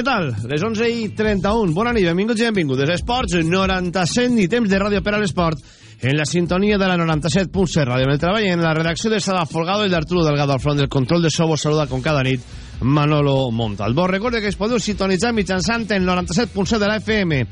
Què tal? Les 11 i 31. Bona nit, benvinguts i benvingudes. Esports 97 i temps de ràdio per a l'esport en la sintonia de la 97.7 Ràdio. En el treball en la redacció de Sada Folgado i d'Arturo Delgado al front del control de Sobo saluda com cada nit Manolo Montalbó. Recorde que es podeu sintonitzar mitjançant el 97.7 de la FM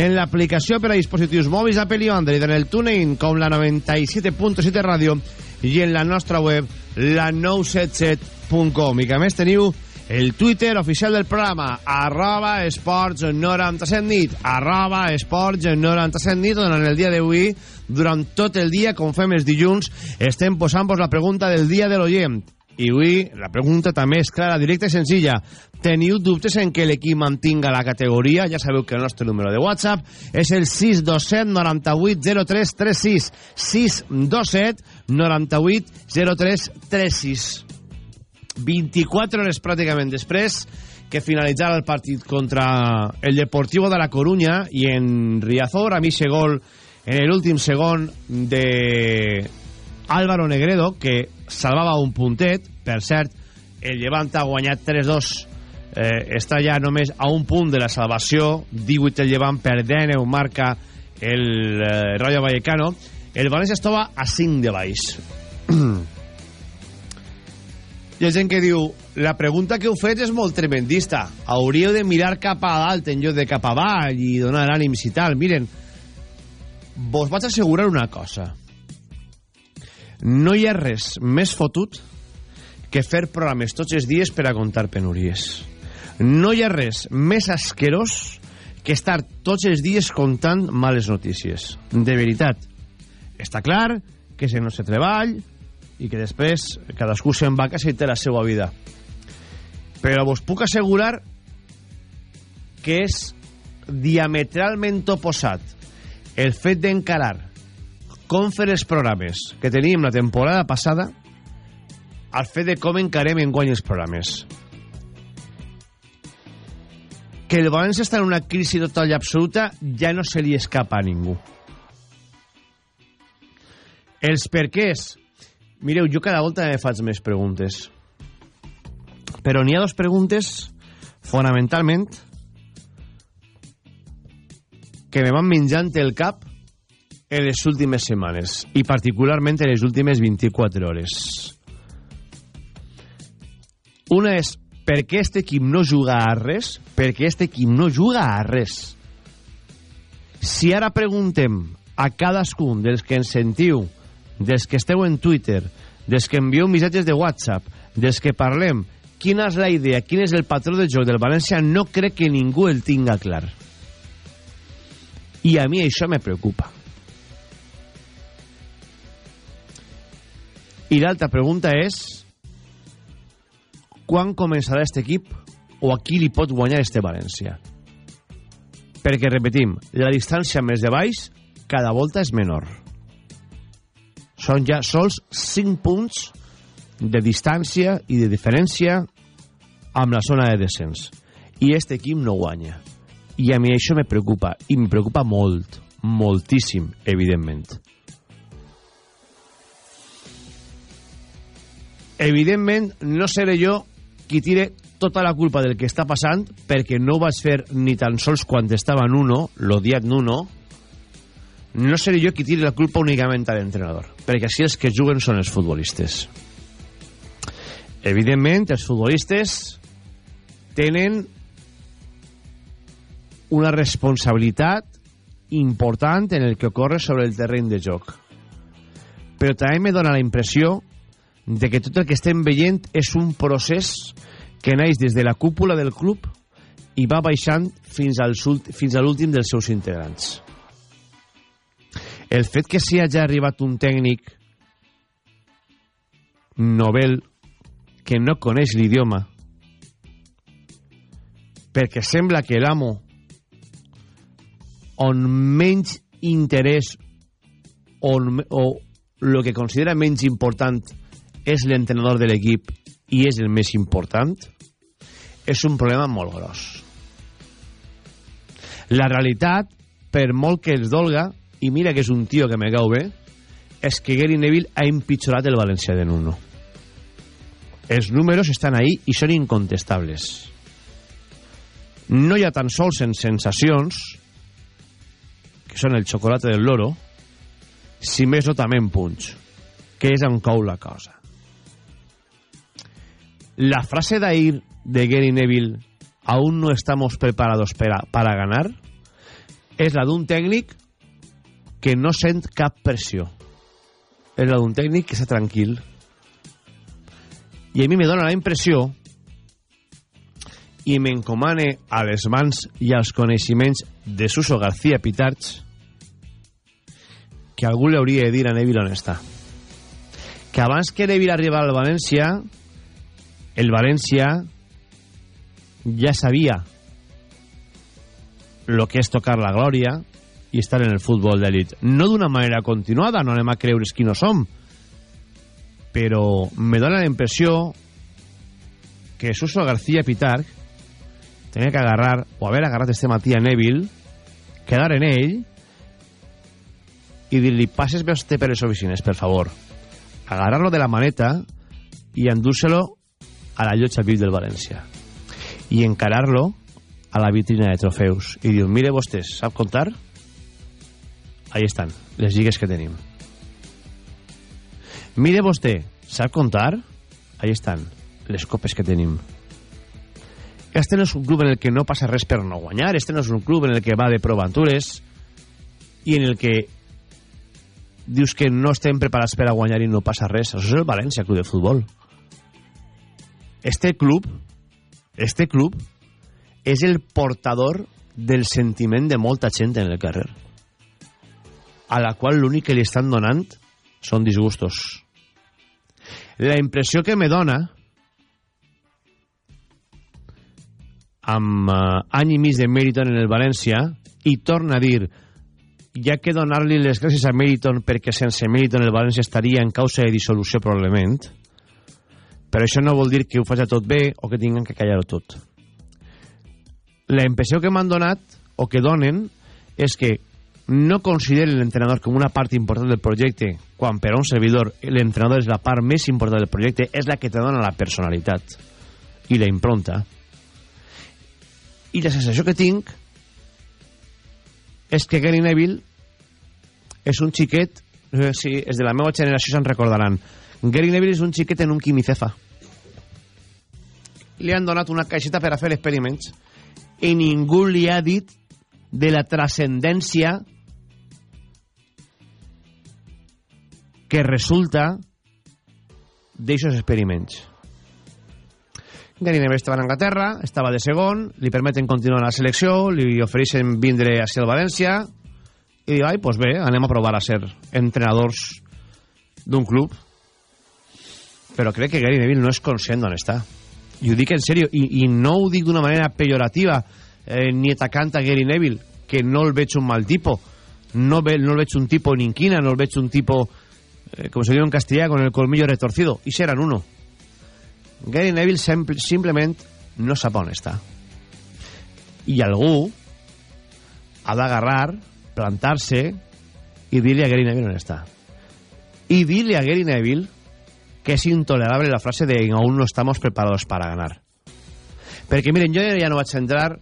en l'aplicació per a dispositius mòbils Apple i Android en el TuneIn com la 97.7 Ràdio i en la nostra web la 977.com i que a més teniu el Twitter oficial del programa, arroba esports 97 nit, arroba esports 97 nit, on en el dia d'avui, durant tot el dia, com fem els dilluns, estem posant-vos la pregunta del dia de l'oient. I avui la pregunta també és clara, directa i senzilla. Teniu dubtes en que l'equip mantinga la categoria? Ja sabeu que el nostre número de WhatsApp és el 627 98 03 36. 627 98 03 36. 24 hores pràcticament després que finalitzara el partit contra el Deportivo de la Coruña i en Riazor, a mi gol en l'últim segon de Álvaro Negredo, que salvava un puntet, per cert, el Llevant ha guanyat 3-2 eh, està ja només a un punt de la salvació. 18 el Llevant per 19 marca el eh, Rayo Vallecano. El València estava a 5 de baix hi ha gent que diu la pregunta que heu fet és molt tremendista. Hauríeu de mirar cap a dalt en lloc de cap avall i donar ànims i tal. Miren vos vaig assegurar una cosa. No hi ha res més fotut que fer programes tots els dies per a contar penúries. No hi ha res més asquerós que estar tots els dies contant males notícies. De veritat. Està clar que és el nostre treball i que després cadascú se'n va a casa i té la seva vida. Però vos puc assegurar que és diametralment oposat el fet d'encarar com fer els programes que teníem la temporada passada al fet de com encarem en guany els programes. Que el València està en una crisi total i absoluta ja no se li escapa a ningú. Els perquès Mireu, jo cada volta me faig més preguntes. Però n'hi ha dos preguntes, fonamentalment, que me van menjant el cap en les últimes setmanes, i particularment en les últimes 24 hores. Una és, per què aquest equip no juga a res? Perquè aquest equip no juga a res. Si ara preguntem a cadascun dels que ens sentiu dels que esteu en Twitter, dels que envieu missatges de WhatsApp, dels que parlem, quina és la idea, quin és el patró de joc del València, no crec que ningú el tinga clar. I a mi això me preocupa. I l'altra pregunta és quan començarà aquest equip o a qui li pot guanyar este València? Perquè, repetim, la distància més de baix cada volta és menor són ja sols 5 punts de distància i de diferència amb la zona de descens. I aquest equip no guanya. I a mi això me preocupa, i me preocupa molt, moltíssim, evidentment. Evidentment, no seré jo qui tire tota la culpa del que està passant, perquè no ho vaig fer ni tan sols quan estava Nuno, l'odiat Nuno, no seré jo qui tiri la culpa únicament a l'entrenador, perquè així els que juguen són els futbolistes. Evidentment, els futbolistes tenen una responsabilitat important en el que ocorre sobre el terreny de joc. Però també me dona la impressió de que tot el que estem veient és un procés que naix des de la cúpula del club i va baixant fins, als, fins a l'últim dels seus integrants el fet que s'hi hagi arribat un tècnic novel que no coneix l'idioma perquè sembla que l'amo on menys interès on, o el que considera menys important és l'entrenador de l'equip i és el més important és un problema molt gros. La realitat per molt que els dolga i mira que és un tio que me cau bé és que Gary Neville ha empitjorat el València de Nuno. Els números estan ahí i són incontestables. No hi ha tan sols en sensacions que són el xocolate del loro si més no també en punts que és on cou la cosa. La frase d'ahir de Gary Neville aún no estamos preparados para, para ganar és la d'un tècnic que no sent cap pressió. És la d'un tècnic que està tranquil. I a mi me dóna la impressió i m'encomane a les mans i als coneixements de Suso García Pitarch que algú li hauria de dir a Neville on està que abans que Neville arribar al València el València ja sabia lo que és tocar la glòria i estar en el futbol d'elit. No d'una manera continuada, no anem a creure's qui no som, però me dóna la impressió que Suso García Pitar tenia que agarrar, o haver agarrat este matí a Neville, quedar en ell i dir-li, passes bé per les oficines, per favor. Agarrar-lo de la maneta i endur-se-lo a la llotja VIP del València. I encarar-lo a la vitrina de trofeus i diu, mire vostès, sap contar? Ahí estan, les lligues que tenim. Mire vostè, sap contar? Ahí estan, les copes que tenim. Este no és un club en el que no passa res per no guanyar, este no és un club en el que va de provantures i en el que dius que no estem preparats per a guanyar i no passa res. Això és el València Club de Futbol. Este club, este club és el portador del sentiment de molta gent en el carrer a la qual l'únic que li estan donant són disgustos. La impressió que me dona amb uh, any i mig de Meriton en el València i torna a dir ja que donar-li les gràcies a Meriton perquè sense Meriton el València estaria en causa de dissolució probablement però això no vol dir que ho faci tot bé o que tinguin que callar-ho tot. La impressió que m'han donat o que donen és que no consideren l'entrenador com una part important del projecte quan per a un servidor l'entrenador és la part més important del projecte és la que te dona la personalitat i la impronta. I la sensació que tinc és que Gary Neville és un xiquet no sé si és de la meva generació se'n recordaran. Gary Neville és un xiquet en un quimicefa. Li han donat una caixeta per a fer experiments i ningú li ha dit de la trascendència que resulta d'aixòs experiments. Neville estava en Anglaterra, estava de segon, li permeten continuar la selecció, li ofereixen vindre a ser el València, i diu, ai, doncs bé, anem a provar a ser entrenadors d'un club. Però crec que Gary Neville no és conscient d'on està i ho dic en sèrio, i, i no ho dic d'una manera pejorativa eh, ni atacant a Gary Neville que no el veig un mal tipo no, ve, no el veig un tipo ninquina no el veig un tipo eh, com se diu en castellà con el colmillo retorcido. I seran uno. Gary Neville simple, simplement no sap on està. I algú ha d'agarrar plantar-se i dir-li a Gary Neville on i dir-li a Gary Neville que és intolerable la frase de aún no estamos preparados para ganar. Perquè, miren, jo ja no vaig entrar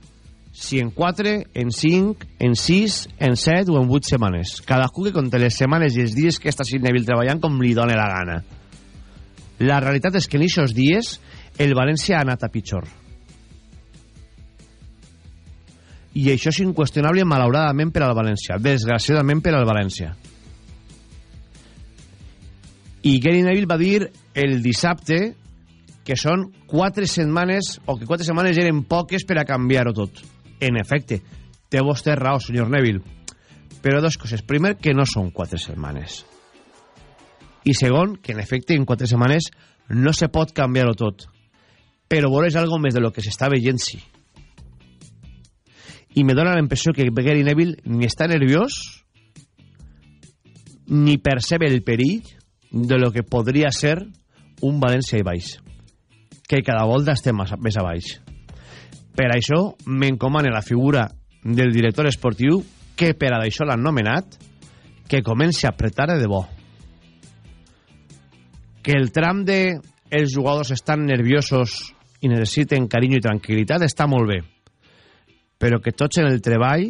si en 4, en 5, en 6, en 7 o en 8 setmanes. Cadascú que conté les setmanes i els dies que està Sid Neville treballant com li dóna la gana. La realitat és que en aquests dies el València ha anat a pitjor. I això és inqüestionable malauradament per al València, desgraciadament per al València. I Gary Neville va dir el dissabte que són quatre setmanes o que quatre setmanes eren poques per a canviar-ho tot. En efecte, té vostè raó, senyor Neville. Però dos coses. Primer, que no són quatre setmanes. i segon, que en efecte en quatre setmanes no se pot canviar-ho tot però veuràs algo més de lo que s'està veient sí i me dóna la impressió que Gary Neville ni està nerviós ni percebe el perill de lo que podria ser un València i baix que cada volta estem més a baix per això m'encomana la figura del director esportiu que per a això l'han nomenat que comenci a apretar de debò. Que el tram de els jugadors estan nerviosos i necessiten carinyo i tranquil·litat està molt bé però que tots en el treball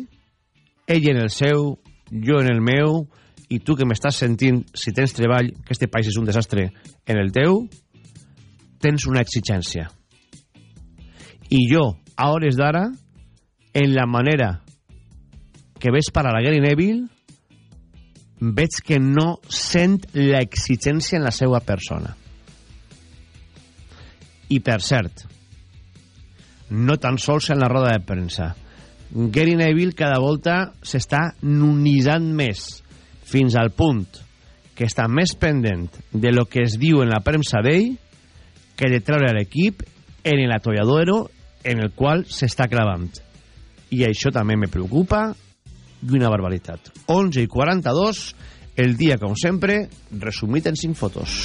ell en el seu jo en el meu i tu que m'estàs sentint si tens treball que este país és un desastre en el teu tens una exigència. I jo a hores d'ara en la manera que ves para la Gary Neville veig que no sent l'exigència en la seva persona. I per cert no tan sols en la roda de premsa. Gary Neville cada volta s'està nunitzant més fins al punt que està més pendent de lo que es diu en la premsa d'ell que de treure l'equip en l'atolladero en el qual s'està clavant i això també me preocupa i una barbaritat 11 i 42 el dia com sempre resumit en 5 fotos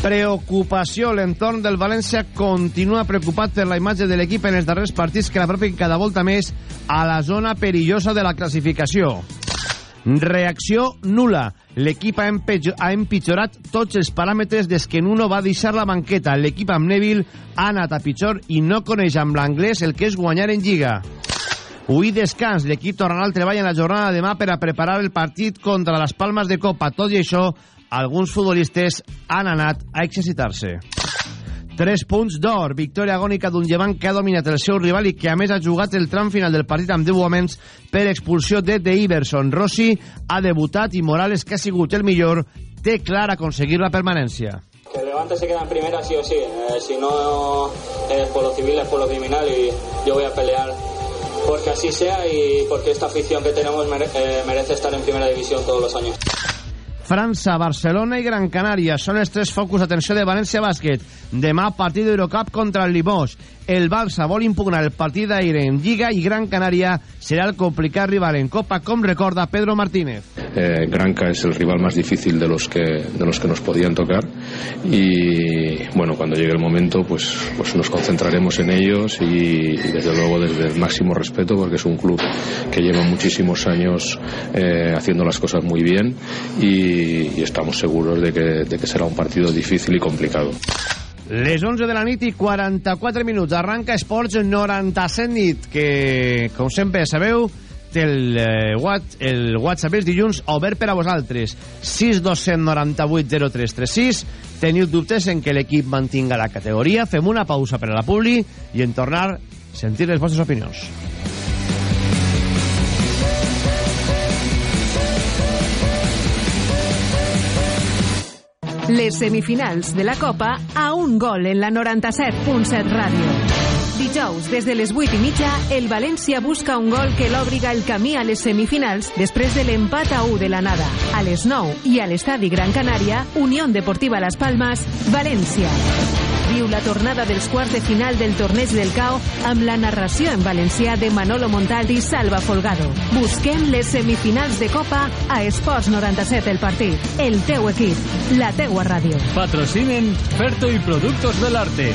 Preocupació. L'entorn del València continua preocupat per la imatge de l'equip en els darrers partits que la l'apropen cada volta més a la zona perillosa de la classificació. Reacció nula. L'equip ha, ha empitjorat tots els paràmetres des que Nuno va deixar la banqueta. L'equip amb Neville ha anat a pitjor i no coneix amb l'anglès el que és guanyar en Lliga. Avui descans, l'equip tornarà al treball en la jornada de demà per a preparar el partit contra les Palmes de Copa. Tot i això, alguns futbolistes han anat a exercitar-se. 3 punts d'or, victòria agònica d'un llevant que ha dominat el seu rival i que a més ha jugat el tram final del partit amb 10 homens per expulsió de De Iverson. Rossi ha debutat i Morales, que ha sigut el millor, té clar aconseguir la permanència. Que el Levante se queda en primera sí o sí, eh, si no es por lo civil, es por lo criminal y yo voy a pelear porque así sea y porque esta afición que tenemos eh, merece estar en primera división todos los años. França, Barcelona i Gran Canària són els tres focus d'atenció de València Bàsquet. Demà partit d'Eurocup contra el Limoges. El Barça vol impugnar el partit d'aire en Lliga i Gran Canària serà el complicat rival en Copa, com recorda Pedro Martínez. Eh, Granca es el rival más difícil de los que de los que nos podían tocar y bueno cuando llegue el momento pues pues nos concentraremos en ellos y, y desde luego desde el máximo respeto porque es un club que lleva muchísimos años eh, haciendo las cosas muy bien y, y estamos seguros de que, de que será un partido difícil y complicado. Les 11 de la nit i 44 minuts. Arranca Esports 97 nit, que, com sempre sabeu, té el, eh, what, el WhatsApp els dilluns obert per a vosaltres. 627980336. Teniu dubtes en que l'equip mantinga la categoria? Fem una pausa per a la publi i en tornar sentir les vostres opinions. Les semifinals de la Copa a un gol en la 97.7 ràdio. Dijous, des de les 8 i mitja, el València busca un gol que l'obriga el camí a les semifinals després de l'empat a 1 de la nada. A les 9 i a l'estadi Gran Canària, Unió Deportiva Las Palmas, València. Viu la tornada dels quarts de final del torneig del CAO amb la narració en valencià de Manolo Montaldi i Salva Folgado. Busquem les semifinals de Copa a Esports 97 el partit. El teu equip, la teua ràdio. Patrocinen Ferto y Productos del Arte.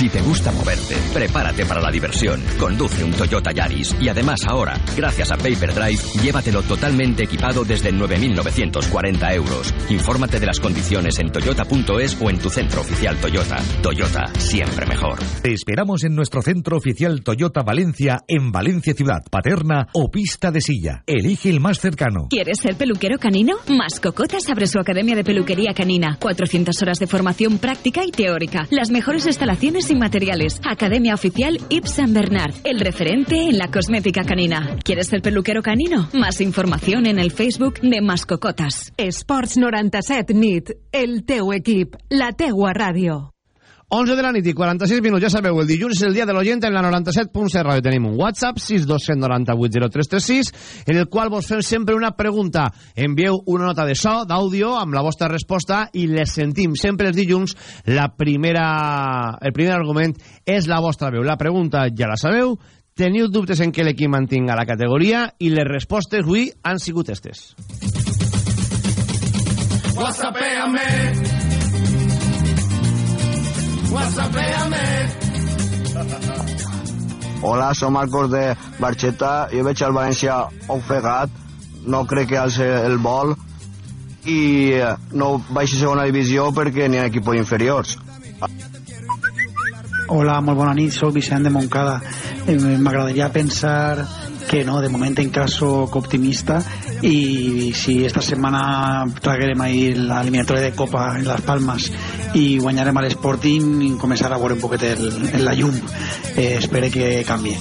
Si te gusta moverte, prepárate para la diversión. Conduce un Toyota Yaris y además ahora, gracias a Paper Drive, llévatelo totalmente equipado desde 9.940 euros. Infórmate de las condiciones en toyota.es o en tu centro oficial Toyota. Toyota, siempre mejor. Te esperamos en nuestro centro oficial Toyota Valencia, en Valencia Ciudad, Paterna o Pista de Silla. Elige el más cercano. ¿Quieres ser peluquero canino? Mascocotas abre su academia de peluquería canina. 400 horas de formación práctica y teórica. Las mejores instalaciones y materiales. Academia Oficial Yves Saint Bernard, el referente en la cosmética canina. ¿Quieres ser peluquero canino? Más información en el Facebook de Mascocotas. Esports 97 NIT, el teu equip, la teua ràdio. 11 de la nit i 46 minuts, ja sabeu, el dilluns és el dia de l'oient en la 97.7 ràdio. Tenim un WhatsApp, 6298036, en el qual vos fem sempre una pregunta. Envieu una nota de so, d'àudio, amb la vostra resposta i les sentim. Sempre els dilluns, la primera, el primer argument és la vostra veu. La pregunta ja la sabeu, teniu dubtes en què l'equip mantinga la categoria i les respostes avui han sigut estes. WhatsAppéame. Hola, som Marcos de Barxeta. Jo veig el València ofegat. No crec que alce el vol i no baixi a segona divisió perquè n'hi ha equipos inferiors. Hola, molt bona nit, sóc Vicent de Montcada. Eh, M'agradaria pensar que no, de moment encara sóc optimista i si esta setmana traguerem ahir l'eliminatòria de Copa en les Palmes i guanyarem a l'Sporting començarà a veure un poquet el, el la llum eh, que canvi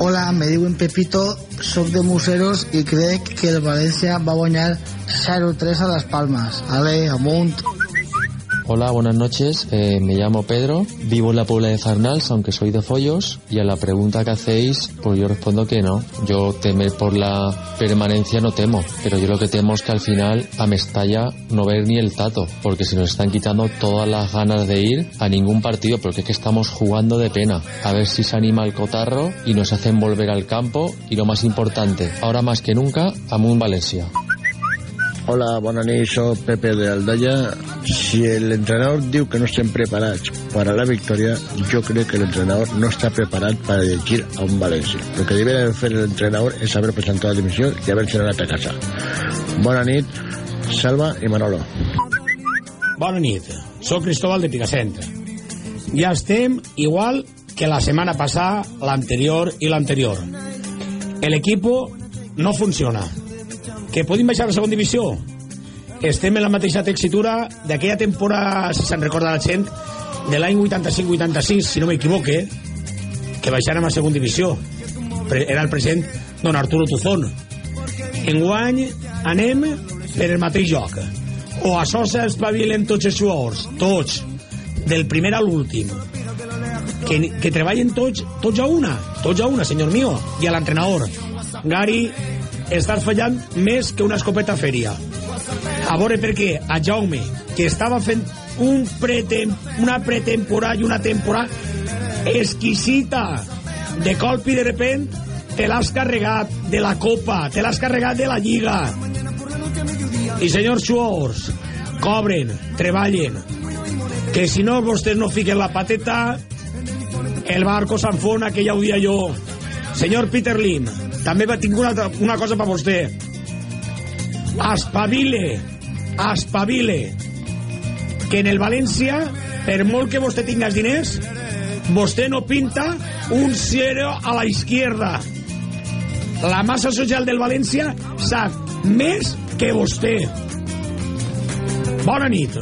Hola, me diuen Pepito, soc de Museros i crec que el València va guanyar 0-3 a les Palmes. Ale, amunt. Hola, buenas noches. Eh, me llamo Pedro, vivo en la Puebla de Farnals, aunque soy de Follos, y a la pregunta que hacéis, pues yo respondo que no. Yo temer por la permanencia no temo, pero yo lo que temo es que al final a Mestalla no ver ni el tato, porque se nos están quitando todas las ganas de ir a ningún partido, porque es que estamos jugando de pena. A ver si se anima el cotarro y nos hacen volver al campo, y lo más importante, ahora más que nunca, a un Valencia. Hola, bona nit, soc Pepe de Aldaia. Si l'entrenador diu que no estem preparats per a la victòria, jo crec que l'entrenador no està preparat per dirigir a un València. Lo que debe de fer l'entrenador és haver presentat la dimissió i haver-se anat a casa. Bona nit, Salva i Manolo. Bona nit, sóc Cristóbal de Picassent. Ja estem igual que la setmana passada, l'anterior i l'anterior. El equipo no funciona. Que podem baixar a la segona divisió? Estem en la mateixa textura d'aquella temporada, si se'n recorda la gent, de l'any 85-86, si no m'equivoque, que baixàrem a segona divisió. Era el present don Arturo Tuzón. Enguany anem per el mateix joc. O a Sosa espavilen tots els jugadors, tots, del primer a l'últim. Que, que treballen tots, tots a una, tots a una, senyor mío, i a l'entrenador. Gary estàs fallant més que una escopeta fèria. A veure per què a Jaume, que estava fent un pretem una pretemporada i una temporada exquisita, de colp i de repent te l'has carregat de la Copa, te l'has carregat de la Lliga. I senyors jugadors, cobren, treballen, que si no vostès no fiquen la pateta, el barco s'enfona, que ja ho dia jo. Senyor Peter Lim, també tinc una, una cosa per vostè. Espavile, espavile, que en el València, per molt que vostè tinga els diners, vostè no pinta un cero a la izquierda. La massa social del València sap més que vostè. Bona nit.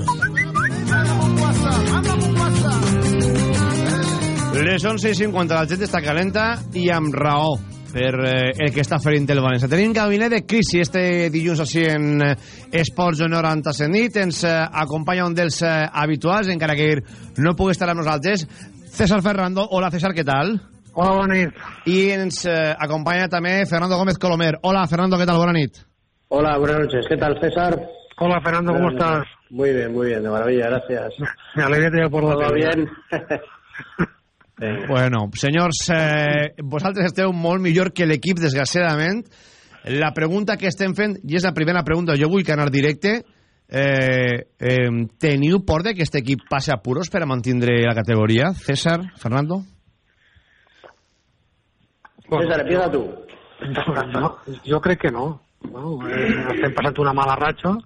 Les 11 i 50, la gent està calenta i amb raó per eh, el que està ferint el València. Tenim gabinet de crisi este dilluns així en eh, Esports 97 nit. Ens eh, acompanya un dels eh, habituals, encara que no pugui estar amb nosaltres, César Ferrando. Hola, César, què tal? Hola, bona nit. I ens eh, acompanya també Fernando Gómez Colomer. Hola, Fernando, què tal? Bona nit. Hola, buenas noches. ¿Qué tal, César? Hola, Fernando, ¿cómo estás? Muy bien, muy bien, de maravilla, gracias. Me alegra por la ¿Todo bien? Bueno, senyors, eh, vosaltres esteu molt millor que l'equip, desgraciadament. La pregunta que estem fent, i és la primera pregunta, jo vull que anar directe, eh, eh, teniu por de que este equip passe a puros per a mantindre la categoria? César, Fernando? César, empieza tu. No, jo crec que no. no eh, estem passant una mala ratxa.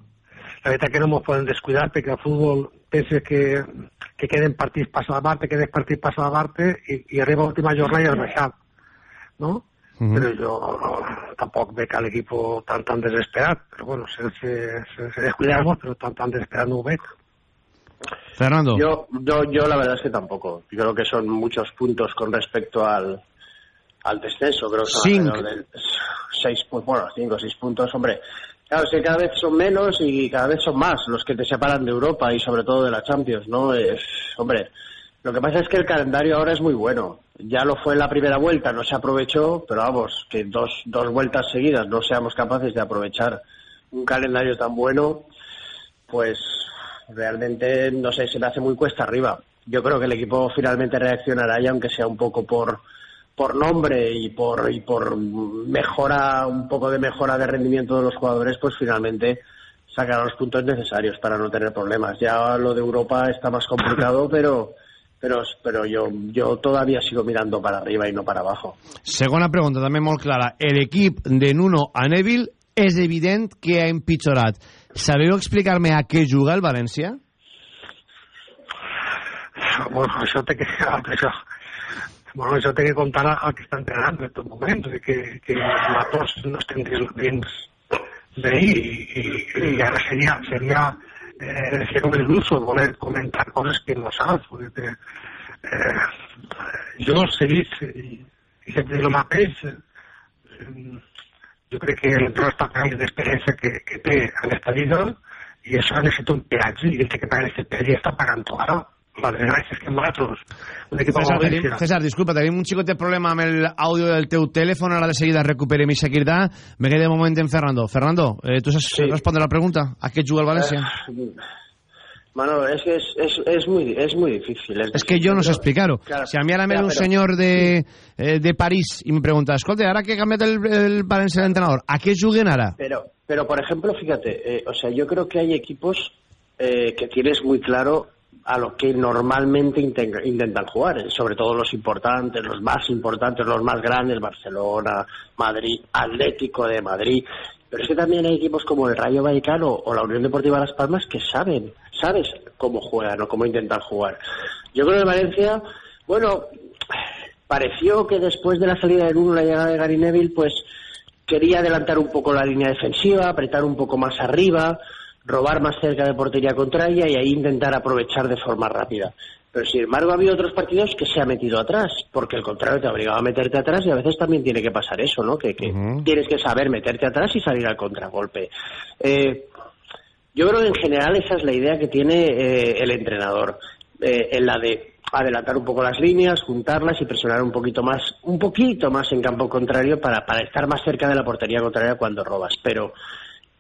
La veritat que no ens podem descuidar perquè el futbol pensa que, que queden partits passa la parte, queden partits passa la parte i, i arriba l'última jornada i has baixat. No? Uh -huh. Però jo no, tampoc veig a l'equip tan, tan desesperat. Però bueno, sense, sense descuidar-nos, però tan, tan desesperat no ho veig. Fernando. Yo, yo, yo la verdad es que tampoco. Yo creo que son muchos puntos con respecto al, al descenso. Creo que son seis, pu- bueno, cinco o seis puntos, hombre. Claro, es que cada vez son menos y cada vez son más los que te separan de Europa y sobre todo de la Champions, ¿no? Hombre, lo que pasa es que el calendario ahora es muy bueno. Ya lo fue en la primera vuelta, no se aprovechó, pero vamos, que dos, dos vueltas seguidas no seamos capaces de aprovechar un calendario tan bueno, pues realmente, no sé, se me hace muy cuesta arriba. Yo creo que el equipo finalmente reaccionará y aunque sea un poco por por nombre y por y por mejora un poco de mejora de rendimiento de los jugadores pues finalmente sacará los puntos necesarios para no tener problemas ya lo de Europa está más complicado pero pero pero yo yo todavía sigo mirando para arriba y no para abajo Segona pregunta, també molt clara. L'equip de Nuno a Neville és evident que ha empitjorat. Sabeu explicar-me a què juga el València? Bueno, això té que, això, bueno, això té que comptar al que està entrenant en aquest moment, que, que els mators no estem dins, d'ahir i, i, i ara seria, seria eh, ser com el uso voler comentar coses que no saps. Perquè, eh, jo seguís i, sempre el mateix. Eh, jo crec que l'entrenador està pagant d'experiència que, que té en esta vida i això necessita un peatge i el que paga aquest peatge està pagant-ho ara. Equip César, tenim, César, disculpa, tenim un xicotet problema amb l'àudio del teu telèfon, ara de seguida recuperem i seguirà. Me quedé de moment en Fernando. Fernando, eh, tu saps sí. respondre la pregunta? A què juga el València? Eh, Manolo, es que es, es, es muy es muy difícil. Es que jo no sé explicar-ho. Claro. Si a mi ara me ve un pero- senyor de, eh, de París i me pregunta, escolta, ara que ha canviat el, el València d'entrenador, a què juguen ara? Pero, pero por ejemplo, fíjate, eh, o sea, yo creo que hay equipos eh, que tienes muy claro a lo que normalmente inten- intentan jugar, eh, sobre todo los importantes, los más importantes, los más grandes, Barcelona, Madrid, Atlético de Madrid. Pero es que también hay equipos como el Rayo Vallecano o la Unión Deportiva Las Palmas que saben, sabes cómo juegan o cómo intentan jugar. Yo creo que Valencia, bueno, pareció que después de la salida del 1, la llegada de Gary Neville, pues quería adelantar un poco la línea defensiva, apretar un poco más arriba, robar más cerca de portería contraria y ahí intentar aprovechar de forma rápida. Pero sin embargo ha habido otros partidos que se ha metido atrás, porque el contrario te ha obligado a meterte atrás y a veces también tiene que pasar eso, ¿no? Que, que tienes que saber meterte atrás y salir al contragolpe. Eh, yo creo que en general esa es la idea que tiene eh, el entrenador, eh, en la de adelantar un poco las líneas, juntarlas y presionar un poquito más, un poquito más en campo contrario para, para estar más cerca de la portería contraria cuando robas. Pero,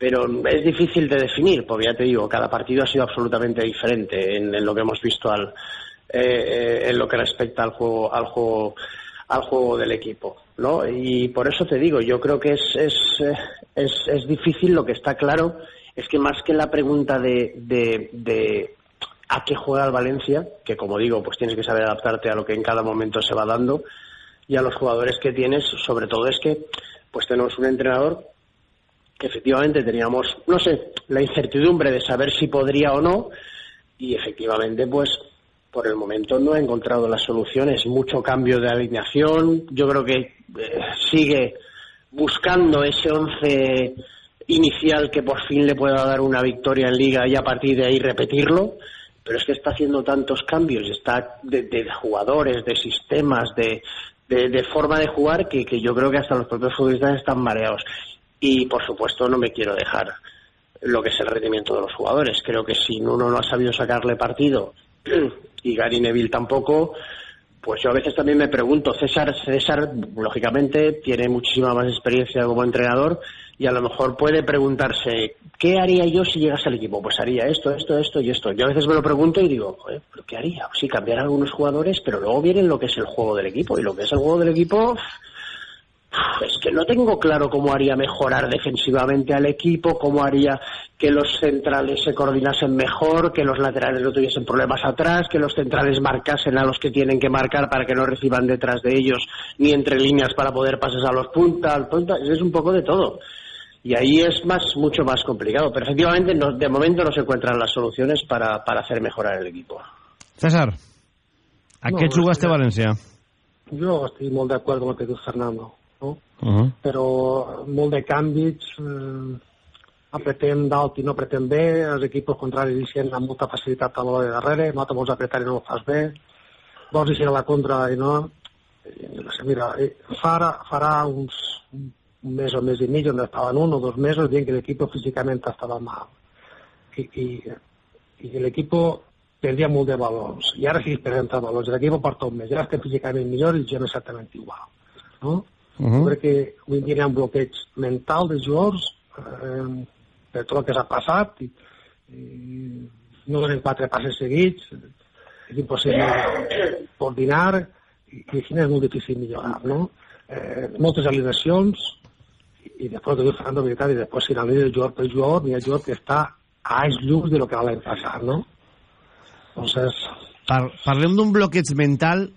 pero es difícil de definir, porque ya te digo, cada partido ha sido absolutamente diferente en, lo que hemos visto al, eh, eh, en lo que respecta al juego, al juego, al juego del equipo, ¿no? Y por eso te digo, yo creo que es, es, eh, es, es difícil, lo que está claro es que más que la pregunta de, de, de a qué juega el Valencia, que como digo, pues tienes que saber adaptarte a lo que en cada momento se va dando y a los jugadores que tienes, sobre todo es que pues tenemos un entrenador efectivamente teníamos, no sé, la incertidumbre de saber si podría o no y efectivamente pues por el momento no ha encontrado las soluciones, mucho cambio de alineación, yo creo que eh, sigue buscando ese once inicial que por fin le pueda dar una victoria en liga y a partir de ahí repetirlo, pero es que está haciendo tantos cambios, está de, de jugadores, de sistemas, de, de, de forma de jugar que, que yo creo que hasta los propios futbolistas están mareados. Y por supuesto no me quiero dejar lo que es el rendimiento de los jugadores. Creo que si uno no ha sabido sacarle partido y Gary Neville tampoco, pues yo a veces también me pregunto, César, César lógicamente tiene muchísima más experiencia como entrenador y a lo mejor puede preguntarse, ¿qué haría yo si llegase al equipo? Pues haría esto, esto, esto y esto. Yo a veces me lo pregunto y digo, "Joder, ¿pero qué haría? Sí, cambiar a algunos jugadores, pero luego viene lo que es el juego del equipo y lo que es el juego del equipo es que no tengo claro cómo haría mejorar defensivamente al equipo, cómo haría que los centrales se coordinasen mejor, que los laterales no tuviesen problemas atrás, que los centrales marcasen a los que tienen que marcar para que no reciban detrás de ellos ni entre líneas para poder pasar a los puntas, puntas, es un poco de todo. Y ahí es más, mucho más complicado. Pero efectivamente, no, de momento no se encuentran las soluciones para, para hacer mejorar el equipo. César, ¿a No, què jugaste ja- València? Jo estic molt d'acord amb el que diu Fernando? Uh -huh. però molt de canvis, eh, apretem dalt i no apretem bé, els equips contraris deixen amb molta facilitat a l'hora de darrere, nosaltres vols apretar i no ho fas bé, vols deixar a la contra i no... Eh, no mira, eh, farà, farà uns un mes o mes i mig on estaven un o dos mesos dient que l'equip físicament estava mal i, i, i l'equip perdia molt de valors i ara sí que presenta valors l'equip porta un mes, ara estem físicament millor i jo exactament igual no? Uh -huh. Avui en dia hi ha un bloqueig mental de jugadors eh, per tot el que s'ha passat i, i no donen quatre passes seguits és impossible coordinar i, i així és molt difícil millorar no? eh, moltes alineacions i, i després de dir Fernando veritat i després si analitza jugador per jugador n'hi ha jugador que està a anys llums de lo que va l'any passat no? entonces Par parlem d'un bloqueig mental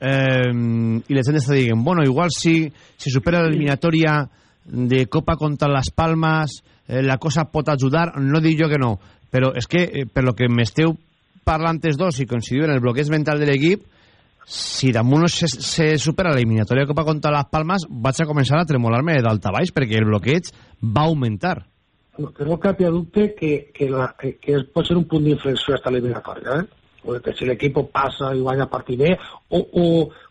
eh, i la gent està dient bueno, igual si se supera l'eliminatòria de Copa contra les Palmes eh, la cosa pot ajudar no dic jo que no però és que eh, per lo que m'esteu parlant els dos i coincidiu en el bloqueig mental de l'equip si damunt se, se supera l'eliminatòria de Copa contra les Palmes vaig a començar a tremolar-me dalt a baix perquè el bloqueig va augmentar no, no cap dubte que, que, la, que, que pot ser un punt d'inflexió esta eliminatòria, eh? O que si l'equip passa i guanya partit bé, o, o,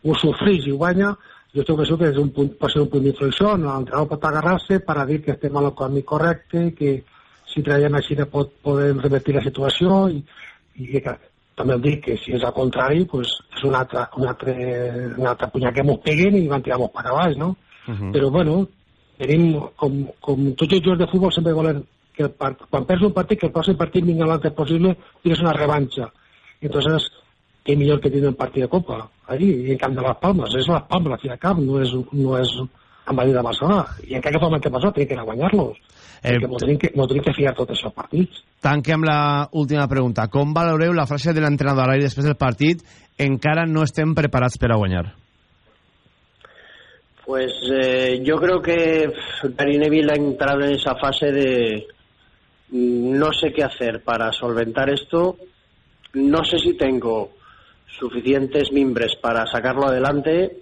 o sofreix i guanya, jo estic convençut que és un punt, pot ser un punt d'inflexió, on l'entrenador pot agarrar-se per a dir que estem al camí correcte, que si traiem així pot, podem revertir la situació i, i que també em dic que si és al contrari pues, és un altre, un altre, un altre punyat que mos peguen i van tirar-nos per avall, no? Uh -huh. Però bueno, tenim, com, com tots els jugadors de futbol sempre volen que el part, quan perds un partit, que el pròxim partit vingui l'antes possible i és una revanxa. Entonces, què millor que tindre un partit de Copa allí, en camp de és les Palmes, al fi de camp, no és, no és en Madrid de Barcelona, i que fa el que passa, tenim que anar a guanyar-los, Eh, perquè tenim que, tenim que fiar tots els partits. Tanque amb la última pregunta. Com valoreu la frase de l'entrenador ahir després del partit encara no estem preparats per a guanyar? Pues eh, yo creo que Gary Neville ha entrado en esa fase de mm, no sé qué hacer para solventar esto, no sé si tengo suficientes mimbres para sacarlo adelante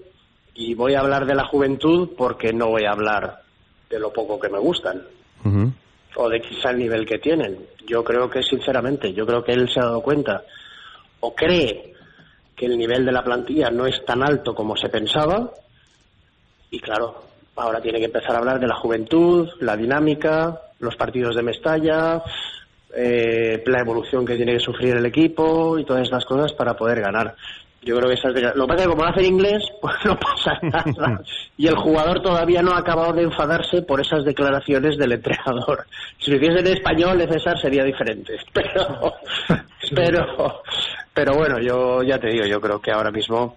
y voy a hablar de la juventud porque no voy a hablar de lo poco que me gustan Uh -huh. o de quizá el nivel que tienen. Yo creo que, sinceramente, yo creo que él se ha dado cuenta o cree que el nivel de la plantilla no es tan alto como se pensaba y claro, ahora tiene que empezar a hablar de la juventud, la dinámica, los partidos de Mestalla, eh, la evolución que tiene que sufrir el equipo y todas estas cosas para poder ganar. Yo creo que esas declara- Lo que pasa es que como lo hace en inglés, pues no pasa nada. Y el jugador todavía no ha acabado de enfadarse por esas declaraciones del entrenador. Si lo hiciese en español, de César sería diferente. Pero, pero, pero bueno, yo ya te digo, yo creo que ahora mismo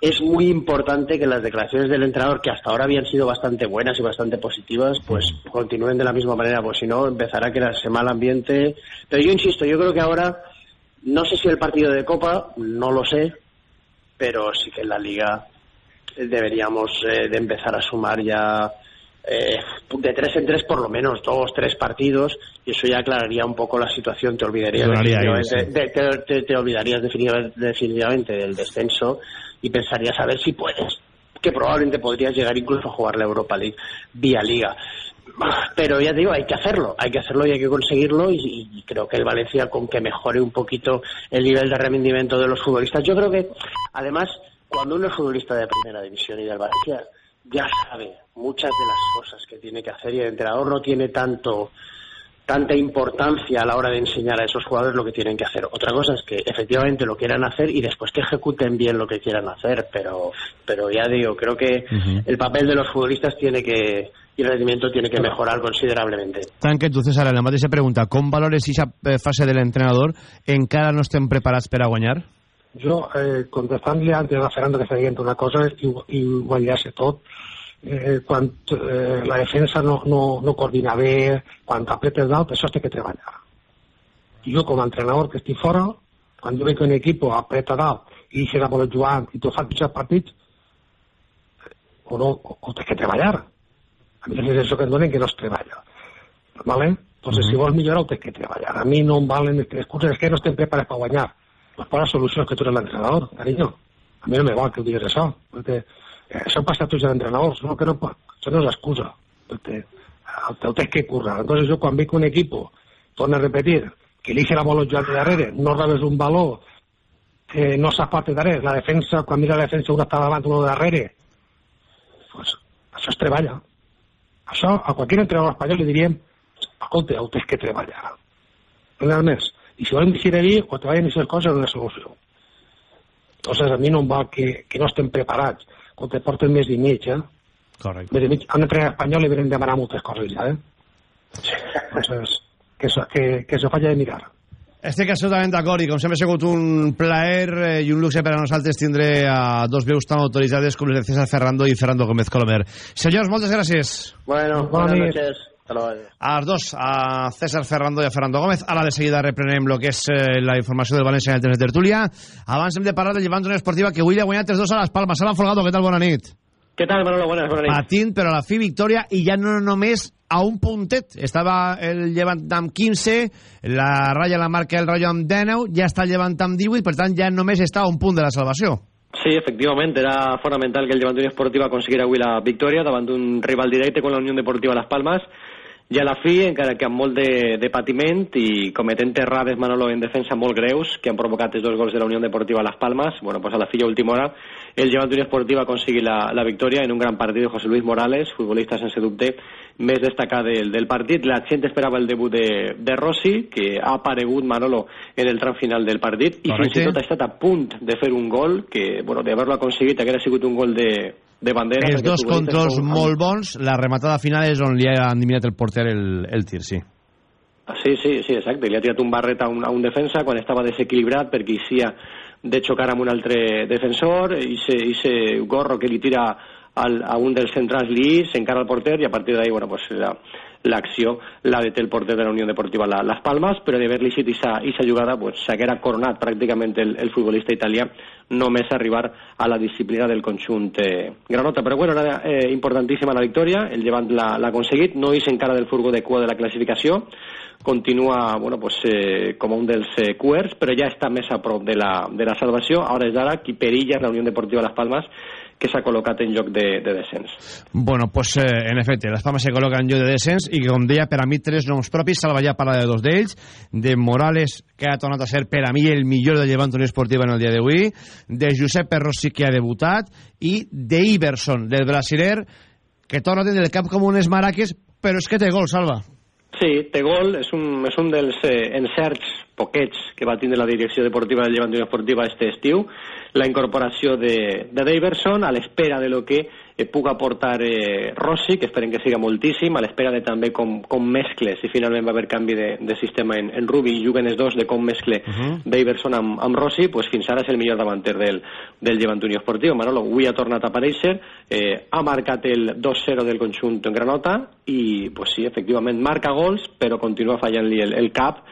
es muy importante que las declaraciones del entrenador, que hasta ahora habían sido bastante buenas y bastante positivas, pues continúen de la misma manera, pues si no empezará a crearse mal ambiente. Pero yo insisto, yo creo que ahora, no sé si el partido de Copa, no lo sé, pero sí que en la Liga deberíamos eh, de empezar a sumar ya eh, de tres en tres por lo menos dos, tres partidos y eso ya aclararía un poco la situación, te olvidarías ahí, definitivamente, de- te, te- te olvidarías definitiva- definitivamente del descenso y pensarías a ver si puedes, que probablemente podrías llegar incluso a jugar la Europa League vía liga. Pero ya te digo, hay que hacerlo, hay que hacerlo y hay que conseguirlo y, y creo que el Valencia con que mejore un poquito el nivel de rendimiento de los futbolistas. Yo creo que además cuando uno es futbolista de primera división y del Valencia ya sabe muchas de las cosas que tiene que hacer y el entrenador no tiene tanto tanta importancia a la hora de enseñar a esos jugadores lo que tienen que hacer. Otra cosa es que efectivamente lo quieran hacer y después que ejecuten bien lo que quieran hacer, pero pero ya digo, creo que el papel de los futbolistas tiene que y el rendimiento tiene que mejorar considerablemente. Tanque, tu, César, en la mateixa pregunta. Com valores aquesta fase de l'entrenador encara no estem preparats per a guanyar? jo, eh, contestant-li antes a Fernando que està dient una cosa i, i enllaça tot, eh, quan eh, la defensa no, no, no coordina bé, quan t'apretes dalt, això té que treballar. Jo, com a entrenador que estic fora, quan jo veig que un equip apreta dalt i deixa la bola jugant i tu fas pitjor partits, o no, o, o té que treballar. A mi la sensació que em donen que no es treballa. ¿Vale? Entonces, uh -huh. si vols millorar, ho tens que treballar. A mi no em valen excuses, és que no estem preparats per guanyar. Pues posa solucions que tu eres l'entrenador, carinyo. A mi no me val que ho digues això, perquè eh, això passa tots els entrenadors, no, que no, això no és l'excusa, perquè ho tens que currar. Entonces, jo quan veig un equip, torno a repetir, que elige la bola de darrere, no rebes un valor, que no sap part de darrere, la defensa, quan mira la defensa, una està davant, de darrere, pues, això es treballa. Això, a qualsevol entrenador espanyol li diríem, escolta, ho tens que treballar. No res més. I si volen dir dir, o treballen aquestes coses, és una solució. Entonces, a mi no em va que, que no estem preparats. Quan te porten més i mig, eh? Correcte. Més i mig. A un entrenador espanyol li venen demanar moltes coses ja, eh? Entonces, que, que, que se falla de mirar. Estic absolutament d'acord i com sempre ha sigut un plaer eh, i un luxe per a nosaltres tindre a dos veus tan autoritzades com les de César Ferrando i Fernando Gómez Colomer. Senyors, moltes gràcies. Bueno, buenas noches. Hasta luego. A els dos, a César Ferrando i a Fernando Gómez. Ara de seguida reprenem el que és eh, la informació del València en el temps de tertúlia. Abans hem de parlar del Llevant d'una esportiva que avui ha guanyat 3-2 a les Palmes. Sala Folgado, què tal? Bona nit. Què tal, Manolo? Buenas, bona nit. Patint, però a la fi victòria i ja no només a un puntet. Estava el Llevant amb 15, la ratlla la marca el Rayo amb 19, ja està el Llevant amb 18, per tant ja només està a un punt de la salvació. Sí, efectivament, era fonamental que el Llevant Unió Esportiva aconseguira avui la victòria davant d'un rival directe com la Unió Deportiva Las Palmas i a la fi, encara que amb molt de, de patiment i cometent errades Manolo en defensa molt greus que han provocat els dos gols de la Unió Deportiva Las Palmas, bueno, pues a la fi a última hora el Llevant Unió Esportiva aconseguir la, la victòria en un gran partit de José Luis Morales, futbolista sense dubte més destacat del, del partit. La gent esperava el debut de, de Rossi, que ha aparegut Manolo en el tram final del partit, i Correcte. fins i tot ha estat a punt de fer un gol, que, bueno, d'haver-lo aconseguit, haguera sigut un gol de, de bandera. Els dos controls com- molt bons, la rematada final és on li ha endiminat el porter el, el tir, sí. Sí, sí, sí, exacte. Li ha tirat un barret a un, a un defensa quan estava desequilibrat perquè eixia de xocar amb un altre defensor i se, i se gorro que li tira al, a un dels centrals li s'encara al porter i a partir d'ahí, bueno, pues, la, l'acció la deté el porter de la Unió Deportiva la, Las Palmas, però d'haver-li eixit aquesta jugada pues, s'haguera coronat pràcticament el, el futbolista italià només arribar a la disciplina del conjunt eh, granota. Però bueno, era eh, importantíssima la victòria, el Llevant l'ha aconseguit, no és encara del furgó de cua de la classificació, continua bueno, pues, eh, com un dels eh, cuers, però ja està més a prop de la, de la salvació. A hores d'ara, qui perilla és la Unió Deportiva Las Palmas, que s'ha col·locat en lloc de, de descens. Bueno, pues eh, en efecte, les Palmes se col·loca en lloc de descens i com deia, per a mi tres noms propis, Salva ja parla de dos d'ells, de Morales, que ha tornat a ser per a mi el millor del Llevant Unió Esportiva en el dia d'avui, de Josep Rossi, que ha debutat, i de Iverson, del brasiler, que torna a tenir el cap com unes maraques, però és que té gol, Salva. Sí, té gol, és un, és un dels eh, encerts poquets que va tindre la direcció deportiva del Llevant Unió Esportiva este estiu, la incorporació de, de Daverson a l'espera de lo que eh, puga aportar eh, Rossi, que esperen que siga moltíssim, a l'espera de també com, com mescle, si finalment va haver canvi de, de sistema en, en Rubi i juguen els dos, de com mescle uh -huh. Daverson amb, amb Rossi, pues fins ara és el millor davanter del, del Llevant Unió Esportiu. Manolo, avui ha tornat a aparèixer, eh, ha marcat el 2-0 del conjunt en Granota i, pues sí, efectivament, marca gols, però continua fallant-li el, el cap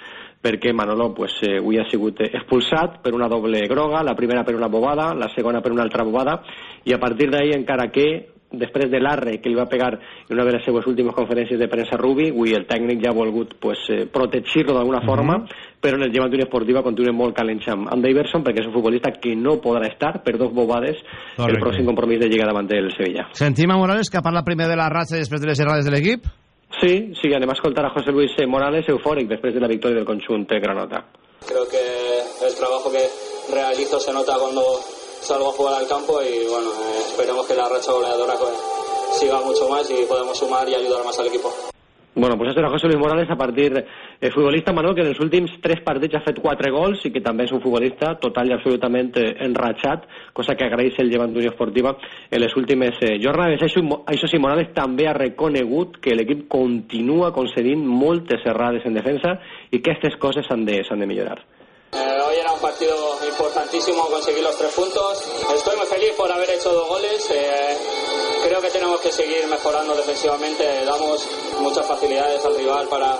perquè Manolo pues, eh, avui ha sigut expulsat per una doble groga, la primera per una bobada, la segona per una altra bobada, i a partir d'ahí encara que després de l'arre que li va pegar en una de les seues últimes conferències de premsa Rubi, avui el tècnic ja ha volgut pues, eh, protegir-lo d'alguna forma, però en el Llevant Unió Esportiva continua molt calents amb, amb Daverson perquè és un futbolista que no podrà estar per dos bobades el Correcte. pròxim compromís de Lliga davant del Sevilla. Sentim a Morales, que parla primer de la ratxa i després de les errades de l'equip. Sí, sí, anem a escoltar a José Luis eh, Morales eufòric després de la victòria del conjunt eh, Granota. Creo que el trabajo que realizo se nota cuando salgo a jugar al campo y bueno, eh, esperemos que la racha goleadora pues, siga mucho más y podamos sumar y ayudar más al equipo. Bueno, pues este era José Luis Morales a partir eh, futbolista Manol que en els últims tres partits ha fet quatre gols i que també és un futbolista total i absolutament eh, enratxat, cosa que agraeix el Llevant d'Unió Esportiva en les últimes eh, jornades. Això, això sí, Morales també ha reconegut que l'equip continua concedint moltes errades en defensa i que aquestes coses s'han de, s'han de millorar. Eh, hoy era un partido importantísimo conseguir los tres puntos. Estoy muy feliz por haber hecho dos goles. Eh, creo que tenemos que seguir mejorando defensivamente. Damos muchas facilidades al rival para,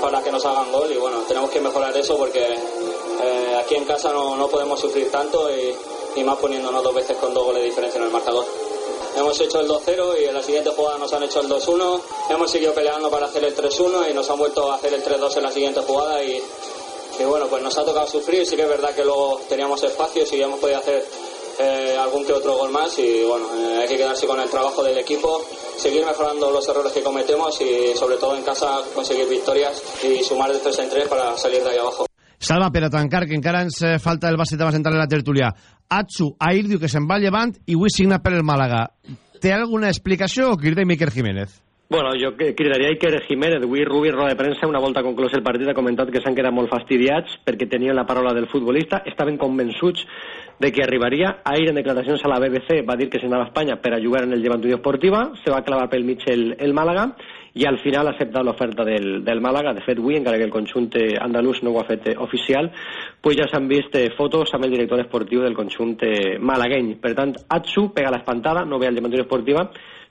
para que nos hagan gol y bueno, tenemos que mejorar eso porque eh, aquí en casa no, no podemos sufrir tanto y, y más poniéndonos dos veces con dos goles de diferencia en el marcador. Hemos hecho el 2-0 y en la siguiente jugada nos han hecho el 2-1. Hemos seguido peleando para hacer el 3-1 y nos han vuelto a hacer el 3-2 en la siguiente jugada y, y, bueno, pues nos ha tocado sufrir. Sí que es verdad que luego teníamos espacios y hemos podido hacer eh, algún que otro gol más y bueno, eh, hay que quedarse con el trabajo del equipo, seguir mejorando los errores que cometemos y sobre todo en casa conseguir victorias y sumar de 3 en 3 para salir de ahí abajo. Salva per a tancar, que encara ens eh, falta el bàsquet abans d'entrar en la tertúlia. Atsu, Ahir diu que se'n va llevant i avui signa per el Màlaga. Té alguna explicació o crida Miquel Jiménez? Bueno, jo cridaria Iker Jiménez. Avui Rubi, roda de premsa, una volta conclòs el partit, ha comentat que s'han quedat molt fastidiats perquè tenien la paraula del futbolista, estaven convençuts de que arribaria. Ahir, en declaracions a la BBC, va dir que s'anava a Espanya per a jugar en el Llevant Unió Esportiva, se va clavar pel mig el, el Màlaga, i al final ha acceptat l'oferta del, del Màlaga. De fet, avui, encara que el conjunt andalús no ho ha fet oficial, pues ja s'han vist eh, fotos amb el director esportiu del conjunt eh, malagueny. Per tant, Atsu pega l'espantada, no ve al Llevant Unió Esportiva,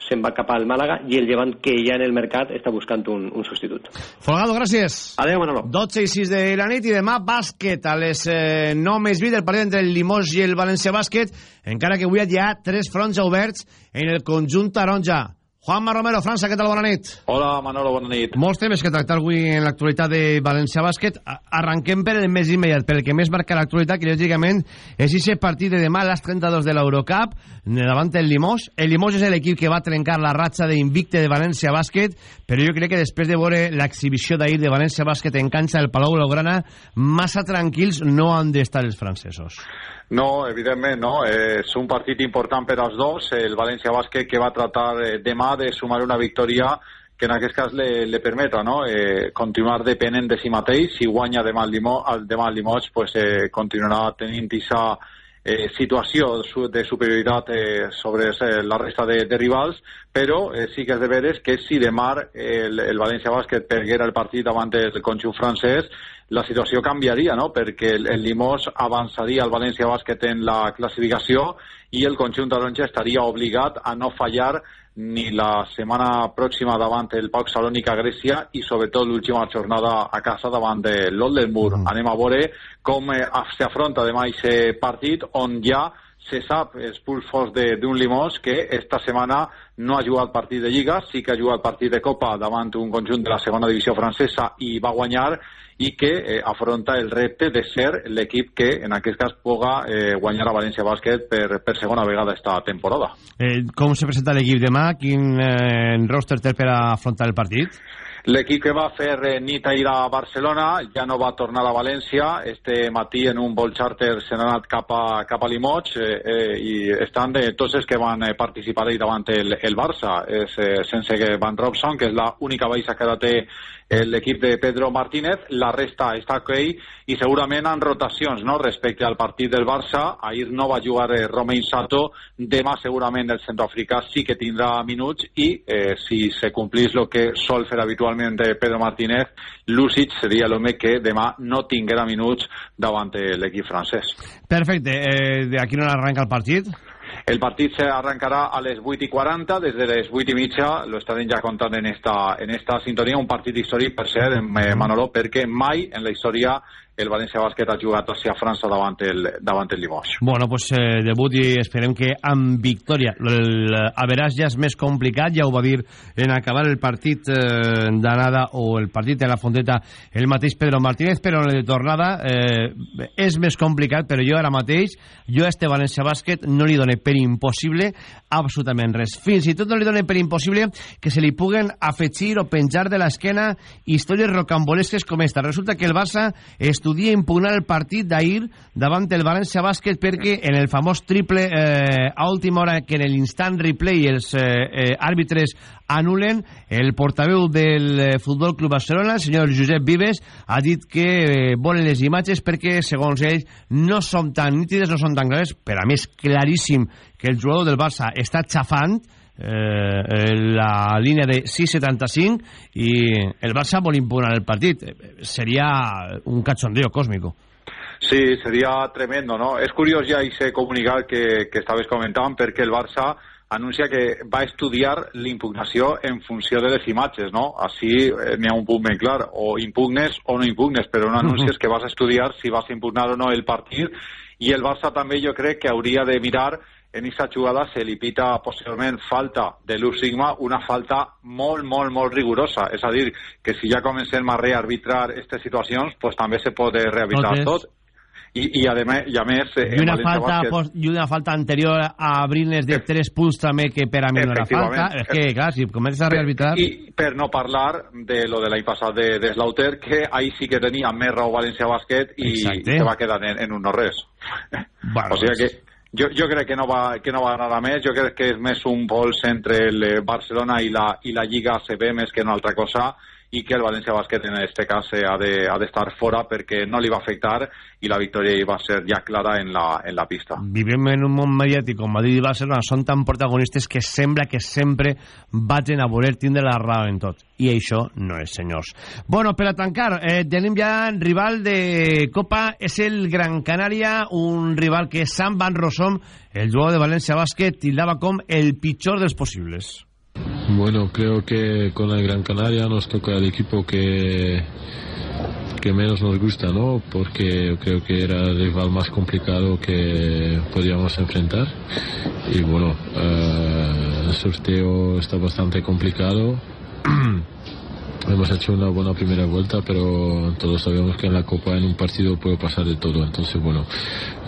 se'n va cap al Màlaga i el Llevant que ja en el mercat està buscant un, un substitut. Folgado, gràcies. Adéu, Manolo. 12 i 6 de la nit i demà bàsquet a les eh, 9 més 20 el partit entre el Limós i el València Bàsquet encara que avui hi ha tres fronts oberts en el conjunt taronja. Juanma Romero, França, què tal? Bona nit. Hola, Manolo, bona nit. Molts temes que tractar avui en l'actualitat de València Bàsquet. Arranquem per el més immediat, per el que més marca l'actualitat, que lògicament és aquest partit de demà a les 32 de l'Eurocup, davant el Limós. El Limós és l'equip que va trencar la ratxa d'invicte de València Bàsquet, però jo crec que després de veure l'exhibició d'ahir de València Bàsquet en canxa del Palau Blaugrana, massa tranquils no han d'estar els francesos. No, evidentment no. És un partit important per als dos. El València Bàsquet que va tratar eh, demà de sumar una victòria que en aquest cas le, le permeta no? eh, continuar depenent de si mateix. Si guanya demà el, Limots, pues, eh, continuarà tenint aquesta eh, situació de superioritat eh, sobre eh, la resta de, de rivals, però eh, sí que és de veres que si demà el, el València Bàsquet perguera el partit davant del conjunt francès, la situació canviaria, no? perquè el, el Limós avançaria al València Bàsquet en la classificació i el conjunt taronja estaria obligat a no fallar ni la setmana pròxima davant el Pau Salònica a Grècia i sobretot l'última jornada a casa davant de l'Oldenburg. Mm. Anem a veure com eh, s'afronta demà aquest partit on ja se sap forts d'un Limós que esta setmana no ha jugat partit de Lliga, sí que ha jugat partit de Copa davant un conjunt de la segona divisió francesa i va guanyar i que eh, afronta el repte de ser l'equip que en aquest cas puga eh, guanyar a València Bàsquet per, per segona vegada esta temporada. Eh, com se presenta l'equip demà? Quin eh, roster té per afrontar el partit? L'equip que va fer eh, nit ahir a Barcelona ja no va tornar a València. Este matí en un vol charter se n'ha anat cap a, cap a Limoig eh, eh, i estan de tots els que van eh, participar ahir davant el, el Barça. És, eh, sense que Van Robson, que és l'única baixa que ara té l'equip de Pedro Martínez. La resta està ok i segurament en rotacions no? respecte al partit del Barça. Ahir no va jugar eh, Romain Sato. Demà segurament el centroafricà sí que tindrà minuts i eh, si se complís el que sol fer habitualment Pedro Martínez, Lucic seria l'home que demà no tinguera minuts davant l'equip francès. Perfecte. Eh, de aquí no arranca el partit? El partit se arrancarà a les 8 i 40, des de les 8 i mitja, lo estarem ja contant en esta, en esta sintonia, un partit històric, per ser, eh, Manolo, perquè mai en la història el València Bàsquet ha jugat hacia França davant el, davant el Limoges. Bueno, pues eh, debut i esperem que amb victòria. El Averàs ja és més complicat, ja ho va dir en acabar el partit eh, d'anada o el partit de la Fonteta el mateix Pedro Martínez, però en el de tornada eh, és més complicat, però jo ara mateix, jo a este València Bàsquet no li dono per impossible absolutament res. Fins i tot no li dono per impossible que se li puguen afegir o penjar de l'esquena històries rocambolesques com esta. Resulta que el Barça és estudia impugnar el partit d'ahir davant el València Bàsquet perquè en el famós triple eh, a última hora que en l'instant replay els eh, eh, àrbitres anulen el portaveu del eh, Futbol Club Barcelona, el senyor Josep Vives, ha dit que eh, volen les imatges perquè, segons ells, no són tan nítides, no són tan clares, però a més claríssim que el jugador del Barça està xafant eh, la línia de 6.75 i el Barça vol impugnar el partit seria un cachondeo cósmico Sí, sería tremendo, ¿no? Es curioso ya ese comunicat que, que estaves comentant perquè el Barça anuncia que va estudiar l'impugnació en funció de les imatges, no? Així eh, n'hi ha un punt ben clar, o impugnes o no impugnes, però no anuncies que vas a estudiar si vas a impugnar o no el partit, i el Barça també jo crec que hauria de mirar en aquesta jugada se li pita posteriorment falta de l'U Sigma, una falta molt, molt, molt rigorosa. És a dir, que si ja comencem a rearbitrar aquestes situacions, pues també se pot rearbitrar Totes. tot. I, i, a, més, i a més... eh, I una, en València falta, Bàsquet- post- i una falta anterior a Abrines de 3 punts també que per a mi no era falta. És que, clar, si comences a rearbitrar... I per no parlar de lo de l'any passat de, de Slaughter, que ahí sí que tenia més raó València Bàsquet i, Exacte. se va quedar en, en un no res. Bueno, o sigui que jo, jo crec que no, va, que no va anar a més, jo crec que és més un vols entre el eh, Barcelona i la, i la Lliga ACB més que una altra cosa i que el València Bàsquet en aquest cas eh, ha de- ha de, fora perquè no li va afectar i la victòria hi va ser ja clara en la, en la pista. Vivim en un món mediàtic on Madrid i Barcelona són tan protagonistes que sembla que sempre vagin a voler tindre la raó en tot. I això no és, senyors. Bueno, per a tancar, eh, tenim ja rival de Copa, és el Gran Canària, un rival que Sam Van Rossum, el jugador de València Bàsquet, tildava com el pitjor dels possibles. Bueno, creo que con el Gran Canaria nos toca el equipo que que menos nos gusta, ¿no? Porque creo que era el rival más complicado que podíamos enfrentar. Y bueno, eh, el sorteo está bastante complicado. Hemos hecho una buena primera vuelta, pero todos sabemos que en la Copa en un partido puede pasar de todo. Entonces, bueno,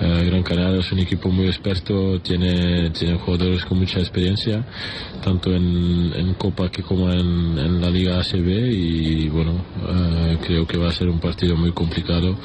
eh, Gran Canaria es un equipo muy experto, tiene, tiene jugadores con mucha experiencia, tanto en, en Copa que como en, en la Liga ACB y bueno, eh, creo que va a ser un partido muy complicado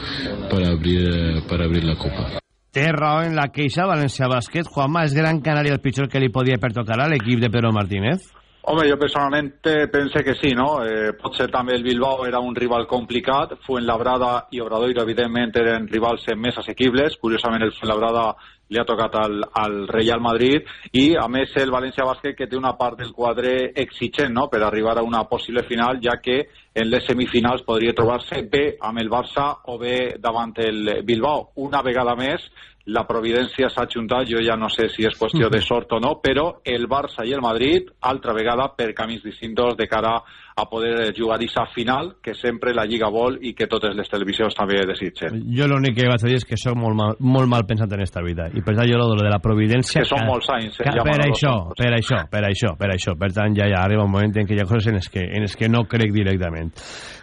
para abrir, eh, para abrir la Copa. Té en la queixa València Bàsquet. Juanma, és Gran Canària el pitjor que li podia pertocar a l'equip de Pedro Martínez? Home, jo personalment pense que sí, no? Eh, potser també el Bilbao era un rival complicat, Fuenlabrada i Obradoiro, evidentment, eren rivals més assequibles, curiosament el Fuenlabrada li ha tocat al, al Real Madrid, i a més el València Bàsquet que té una part del quadre exigent no? per arribar a una possible final, ja que en les semifinals podria trobar-se bé amb el Barça o bé davant el Bilbao. Una vegada més, la providència s'ha ajuntat, jo ja no sé si és qüestió de sort o no, però el Barça i el Madrid, altra vegada per camins distints de cara a poder jugar aquesta final que sempre la Lliga vol i que totes les televisions també desitgen. Jo l'únic que vaig a dir és que sóc molt mal, molt mal pensat en esta vida i per tant jo lo de la providència Que són molts anys, eh, per això, per això, per això, per això per tant ja, ja arriba un moment en què hi ha coses en les que, en les que no crec directament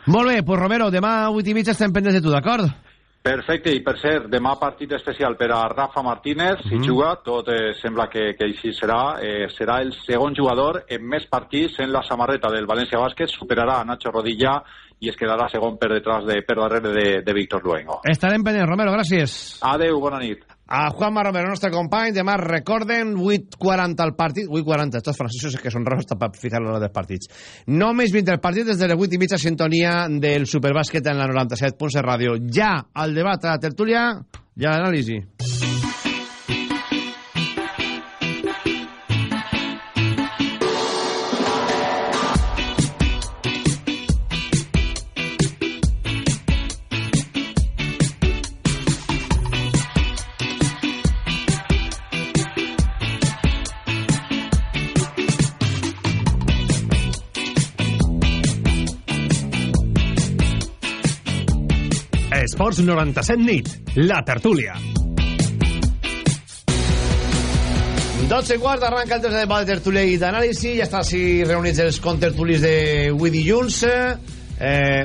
molt bé, pues Romero, demà a 8 i mitja estem pendents de tu, d'acord? Perfecte, i per cert, demà partit especial per a Rafa Martínez, si Mhm. juga, tot eh, sembla que, que així serà, eh, serà el segon jugador en més partits en la samarreta del València Bàsquet, superarà a Nacho Rodilla i es quedarà segon per detrás de, per darrere de, de Víctor Luengo. Estarem pendents, Romero, gràcies Adeu, bona nit. A Juanma Romero, nostre company, demà recorden 8.40 al partit, 8.40, estos francesos és que són raros per ficar l'hora dels partits. Només 20 el partit des de les 8 i mitja sintonia del Superbàsquet en la 97.7 ràdio. Ja al debat a la tertúlia, ja l'anàlisi. Esports 97 nit, la tertúlia. 12 i quart, arranca el tercer debat de tertúlia i d'anàlisi. Ja està així reunits els contertulis de dilluns. Eh,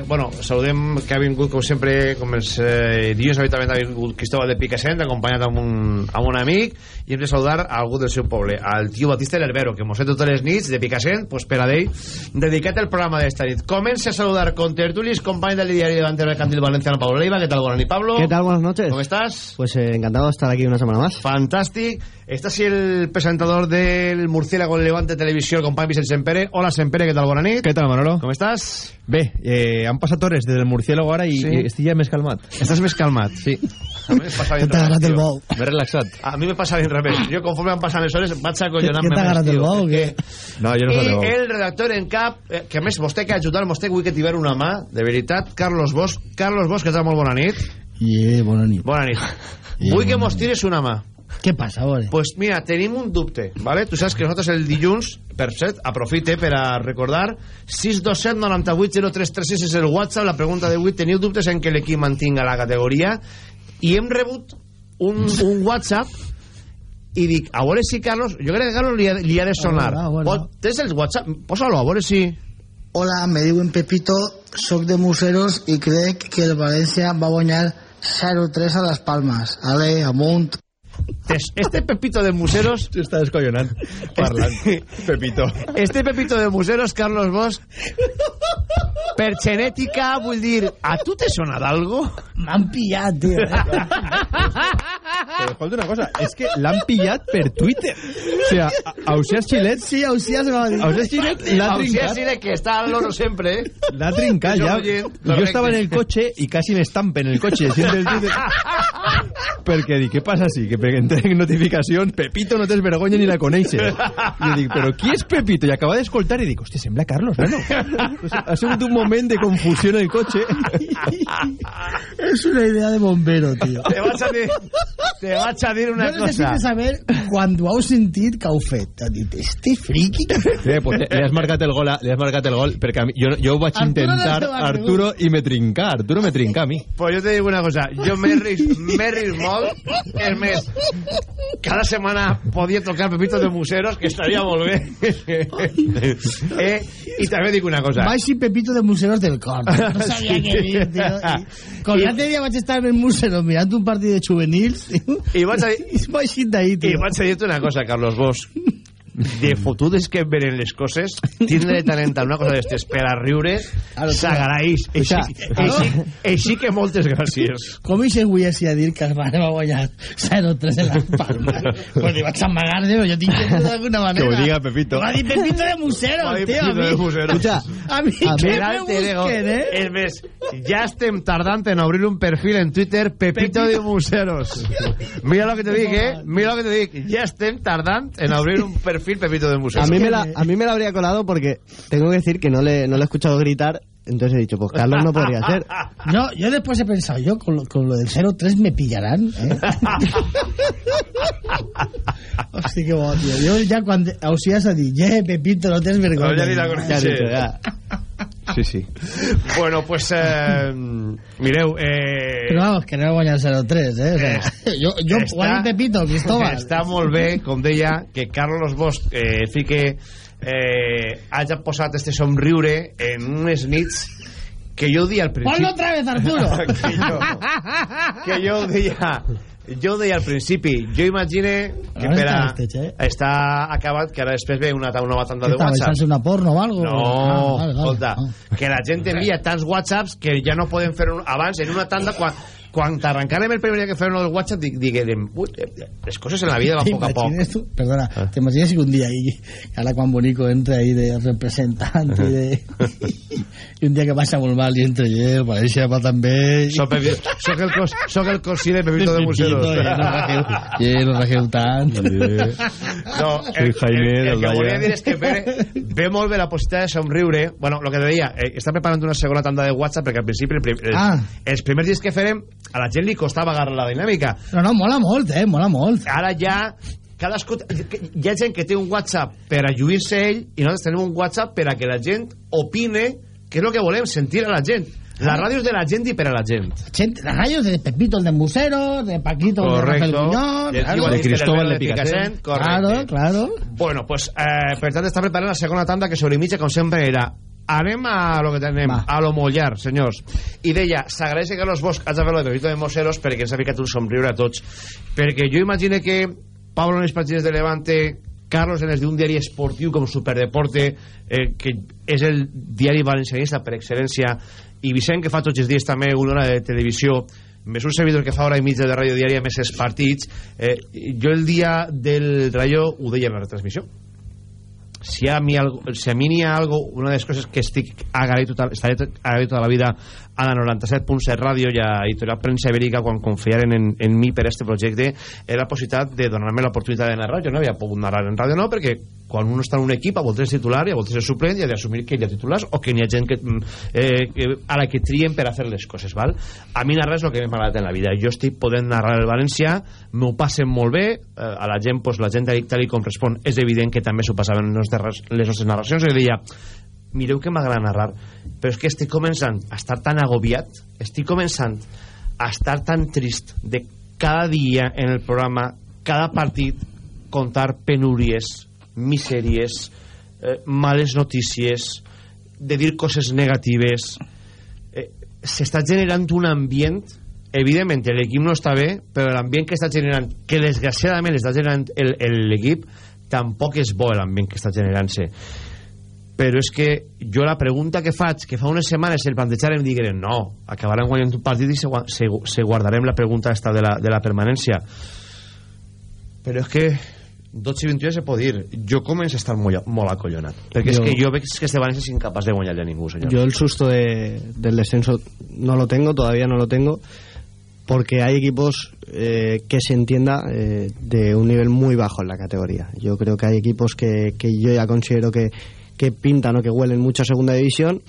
bueno, saludem que ha vingut, com sempre, com els eh, dilluns habitualment ha vingut Cristóbal de Picassent, acompanyat amb un, amb un amic, i hem de saludar a algú del seu poble, al tio Batista L'Herbero, que mos sé totes les nits de Picassent, pues per a d'ell, dedicat al programa d'esta nit. Comença a saludar con tertulis, company del diari Levante Mercantil Valenciano, Pablo Leiva. ¿Qué tal, buenas nit, Pablo? ¿Qué tal? Buenas noches. ¿Cómo estás? Pues eh, encantado de estar aquí una semana más. Fantástico. Está así el presentador del Murciélago Levante Televisión, el company Vicent Sempere. Hola, Sempere, ¿qué tal? Bona nit. Què tal, Manolo? Com estàs? Bé, eh, han passat hores des del murciélago ara i, Sí. i estic ja més calmat. Estàs més calmat? Sí. A mi me passa T'ha agarrat el bou. M'he relaxat. A mi me passa bien revés. Jo, conforme van passant les hores, vaig Què acollonar-me t'ha agarrat el bou o què? No, jo no sé I bou. el redactor en cap, eh, que a més vostè que ha ajudat, vostè avui que t'hi una mà, de veritat, Carlos Bosch. Carlos Bosch, que tal? Molt bona nit. Yeah, bona nit. Bona nit. Yeah, Vull que mos tires una mà. Què passa, a veure? Pues mira, tenim un dubte, ¿vale? Tu saps que nosaltres el dilluns, per cert, aprofite per a recordar, 627 98 0336 és el WhatsApp, la pregunta d'avui, teniu dubtes en que l'equip mantinga la categoria? I hem rebut un, un WhatsApp i dic, a veure si Carlos, jo crec que Carlos li ha, li ha de sonar. A veure, a veure. Pot- Tens el WhatsApp? Posa-lo, a veure si... Hola, me diuen Pepito, soc de Museros i crec que el València va guanyar 0-3 a les Palmes. Ale, amunt. Es- Este Pepito de Museros... Està descollonant parlant. Pepito. Este Pepito de Museros, Carlos Bosch, per genètica, vull dir, a tu te sona d'algo? M'han pillat, tio. Però escolta una cosa, és que l'han pillat per Twitter. O sea, a- Ausiàs Xilet... Sí, Ausiàs me va dir. Ausiàs Xilet l'ha. Xilet, que està al loro sempre, eh? L'ha trincat, ja. Jo estava en el cotxe i quasi m'estampen el cotxe. Twitter. perquè dic, què passa així? Que perquè entrec notificacions, Pepito no tens vergonya ni la coneixes. I jo dic, però qui és Pepito? I acaba d'escoltar i dic, hòstia, sembla Carlos, bueno. Pues ha sigut un moment de confusió en el cotxe. És una idea de bombero, tio. Te vaig a dir, te vaig a dir una Yo necesito cosa. saber cuando heu sentit que heu fet. T'ha dit, este friki... Sí, pues le has marcat el gol, a- li has marcat el gol perquè a mi, jo, jo ho vaig Arturo intentar, no se va a Arturo, i me trinca, Arturo me trinca a mi. Pues jo te dic una cosa, jo m'he ris, ris molt, és més, cada setmana podia tocar Pepito de Museros, que estaria molt bé. eh, I també dic una cosa. Vaig i Pepito de Museros del cor. No sabia Sí. què dir, tio. I, com l'altre dia vaig estar en Museros mirant un partit de juvenils. I vaig a I vaig ir d'ahí, I tio. vaig a dir-te una cosa, Carlos Bosch. De fotudes que venen les coses, tindre tant en tant una cosa d'estes per a riure, s'agraeix. Així, així, així que moltes gràcies. Com hi se avui a dir que el Barça va guanyar 0-3 en les Palmes? pues li vaig amagar, tio, jo tinc que d'alguna Que manera. ho diga Pepito. Va dir Pepito de Museros, Va dir a Pepito de mi. Escucha, a mi A que me busquen, eh? Es més, ja estem tardant en obrir un perfil en Twitter Pepito, de Museros. Mira lo que te dic, eh? Mira lo que te dic. Ja estem tardant en obrir un perfil Pepito de Museros. A mí, me la, a mí me la habría colado porque tengo que decir que no le, no le he escuchado gritar, entonces he dicho, pues Carlos no podría ser. No, yo después he pensado, yo con lo, con lo del 0-3 me pillarán. ¿eh? Hostia, qué tío. Yo ya cuando Ausías ha dicho, yeah, Pepito, no tienes vergüenza. No, ya ni la ya. Sí, sí. Bueno, pues, eh, mireu, eh... Pero vamos, que no va a guanyar 0-3, eh? O sea, yo, yo Està- guanyo Pepito, Cristóbal. Està molt bé, com deia, que Carlos Bosch eh, fique eh, hagi posat este somriure en unes nits que jo ho deia al principi... Ponlo otra vez, Arturo. que, jo, que jo ho deia... Jo ho deia al principi, jo imagine que Ara per a... este, eh? Està acabat, que ara després ve una ta- nova tanda ¿Qué de WhatsApp. echarse una porno o algo? No, Ah, vale, vale. escolta, que la gent envia tants whatsapps que ja no poden fer un, abans en una tanda quan, quan t'arrencarem el primer dia que fem el whatsapp dic, diguem, eh, les coses en la vida van ¿Te poc a poc tú? Perdona, ¿te imaginas si un día ahí, ahora cuando Bonico entre ahí de representante y de... y un día que pasa muy mal y entre yo, Valencia va también... soc, Pepi- soc el, cos, soc el cosí de Pepito de Museros. Y no rajeu tant. no, el, el, el, el que volia dir és que ve, ve molt bé la possibilitat de somriure. Bueno, el que te deia, eh, està preparant una segona tanda de whatsapp perquè al principi el, prim- els, Ah. els primers dies que farem a la gent li costava agarrar la dinàmica No, no, mola molt, eh, mola molt. ara ja cadascú, hi ha gent que té un WhatsApp per a lluir-se ell i nosaltres tenim un WhatsApp per a que la gent opine que és el que volem, sentir a la gent la ràdio és de la gent i per a la gent Gente, las radios de Pepito el de Musero, de Paquito el de Rafael correcto Muñoz, Del claro. De Cristóbal de Picassent. correcte Claro, claro. Bueno, pues, eh, per tant, està preparant la segona tanda que sobre mitja, com sempre, era anem a lo que tenem, Va. a lo mollar, senyors. I deia, s'agraeix que Carlos Bosch hagi fet lo de Pepito de Moseros perquè ens ha ficat un somriure a tots. Perquè jo imagine que Pablo en les pàgines de Levante, Carlos en les d'un diari esportiu com Superdeporte, eh, que és el diari valencianista per excel·lència, i Vicent, que fa tots els dies també una hora de televisió, més un servidor que fa hora i mitja de ràdio diària més els partits eh, jo el dia del Rayo ho deia en la retransmissió si a mi, algo, si a mi n'hi ha algo, una de les coses que estic agraït tota, estaré agraït la vida a la 97.7 Ràdio i a Editorial Premsa Ibèrica quan confiaren en, en mi per este projecte era la possibilitat de donar-me l'oportunitat de narrar jo no? Havia pogut narrar en ràdio no? Perquè quan un està en un equip a voltes titular i a voltes suplent i ha d'assumir que hi ha titulars o que n'hi ha gent que, eh, que, a la que trien per a fer les coses val? a mi narrar és el que m'ha agradat en la vida. Jo estic podent narrar el valencià m'ho passen molt bé eh, a la gent, pues, la gent tal com respon. És evident que també s'ho passaven les nostres narracions. I deia mireu que m'agrada narrar però és que estic començant a estar tan agobiat estic començant a estar tan trist de cada dia en el programa cada partit contar penúries misèries eh, males notícies de dir coses negatives. Eh, s'està generant un ambient evidentment l'equip no està bé però l'ambient que està generant que desgraciadament està generant l'equip tampoc és bo l'ambient que està generant-se però és que jo la pregunta que faig que fa unes setmanes el plantejarem diguem no, acabarem guanyant un partit i se, se, se guardarem la pregunta esta de la, de la permanència però és que 12 i 21 se pot dir jo començo a estar molt, molt acollonat perquè jo, és que jo veig que este València és incapaç de guanyar a ningú senyor. yo el susto de, del descenso no lo tengo, todavía no lo tengo porque hay equipos eh, que se entienda eh, de un nivel muy bajo en la categoría. Yo creo que hay equipos que, que yo ya considero que, que pintan o que huelen mucho a segunda división,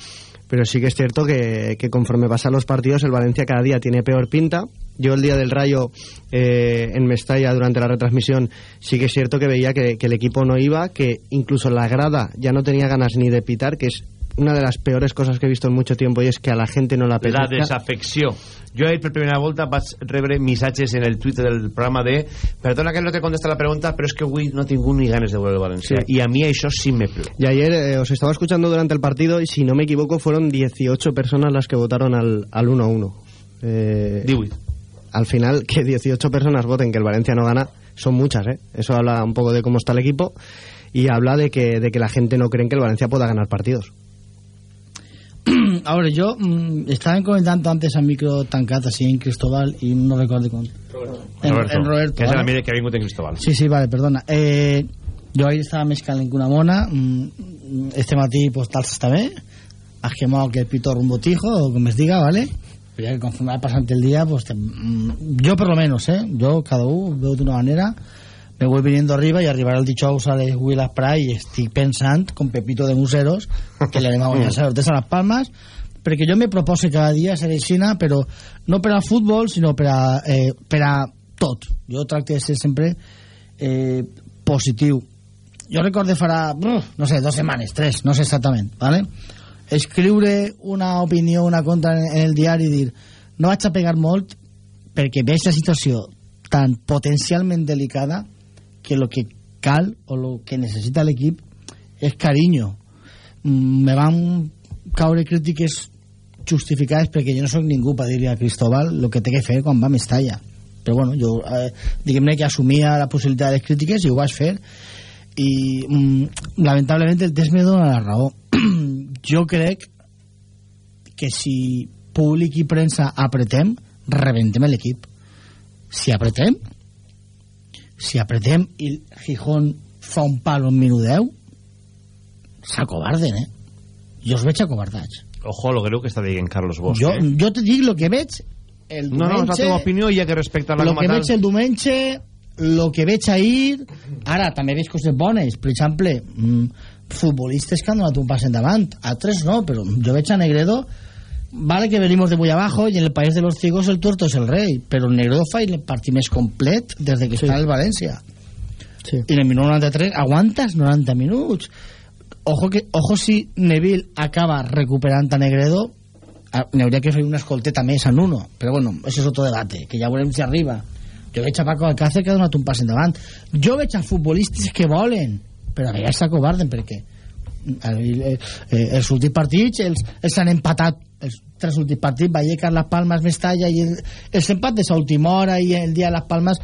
pero sí que es cierto que, conforme pasan los partidos el Valencia cada día tiene peor pinta. Yo el día del Rayo eh, en Mestalla durante la retransmisión sí que es cierto que veía que, que el equipo no iba, que incluso la grada ya no tenía ganas ni de pitar, que es una de las peores cosas que he visto en mucho tiempo y es que a la gente no la apetezca. la desafecció jo ahir per primera volta vaig rebre missatges en el Twitter del programa de perdona que no te contesta la pregunta però és que avui no he tingut ni ganes de veure el Valencià Sí. i a mi això sí me pleu Y ayer eh, os estaba escuchando durante el partido y si no me equivoco fueron 18 personas las que votaron al, al 1-1. Eh, 18. Al final, que 18 personas voten que el Valencia no gana, son muchas, ¿eh? Eso habla un poco de cómo está el equipo y habla de que, de que la gente no cree que el Valencia pueda ganar partidos. A veure, jo mm, estàvem comentant antes a micro tancat així en Cristóbal i no recordo com... En, en Roberto. que és ¿vale? l'amic que ha vingut en Cristóbal Sí, sí, vale, perdona. Eh, jo ahir estava més calent que una mona. mm, Este matí, pues, tal està bé. Has quemado que el pito rumbo tijo, o como es diga, ¿vale? Pero ya que conforme va pasando el día, pues, te- mm, yo por lo menos, ¿eh? Yo, cada uno, veo de una manera, me voy viniendo arriba y arribar al dijous a les Will Spray i estic pensant, con Pepito de Museros, que le anem a guanyar a a les Palmes, perquè jo me propose cada dia ser aixina, però no per al futbol, sinó per a, eh, per a tot. Jo tracte de ser sempre eh, positiu. Jo recorde farà, no sé, dues setmanes, tres, no sé exactament, ¿vale? escriure una opinió, una contra en el diari i dir no vaig a pegar molt perquè veig la situació tan potencialment delicada que lo que cal o lo que necessita l'equip és carinyo. Mm, Me van caure crítiques justificades perquè jo no sóc ningú per dir-li a Cristóbal el que té que fer quan va a Mestalla. Però bueno, jo eh, diguem-ne que assumia la possibilitat de les crítiques i ho vaig fer i mm, lamentablement el test me dona la raó. jo crec que si públic i premsa apretem, rebentem l'equip. Si apretem, si apretem i el Gijón fa un palo en minut 10, s'acobarden, eh? Jo els veig acobardats. ojo lo greu que està dient Carlos Bosch Jo, eh? jo te dic el que veig el no, no, és la diumenge, teva opinió i ja que respecta la a que tal veig el diumenge el que veig ahir ara també veig coses bones per exemple mm, futbolistes que han donat un pas endavant altres no, però jo veig a Negredo vale que venimos de muy abajo y en el país de los ciegos el tuerto es el rey pero el Negredo fa el partit més complet des de que Sí. està el València Sí. i en el minut 93 aguantes 90 minuts? Ojo, que, ojo si Neville acaba recuperant a Negredo ah, n'hi hauria que fer una escolteta més en uno. Però bueno, això és otro debate que ja veurem si arriba. Jo veig a Paco Alcácer que ha donat un pas endavant. Jo veig a futbolistes que volen però a vegades s'acobarden perquè eh, eh, els últims partits els, els han empatat els tres últims partits Vallecas, Las Palmas, Mestalla i el, els empates a última hora i el dia de Las Palmas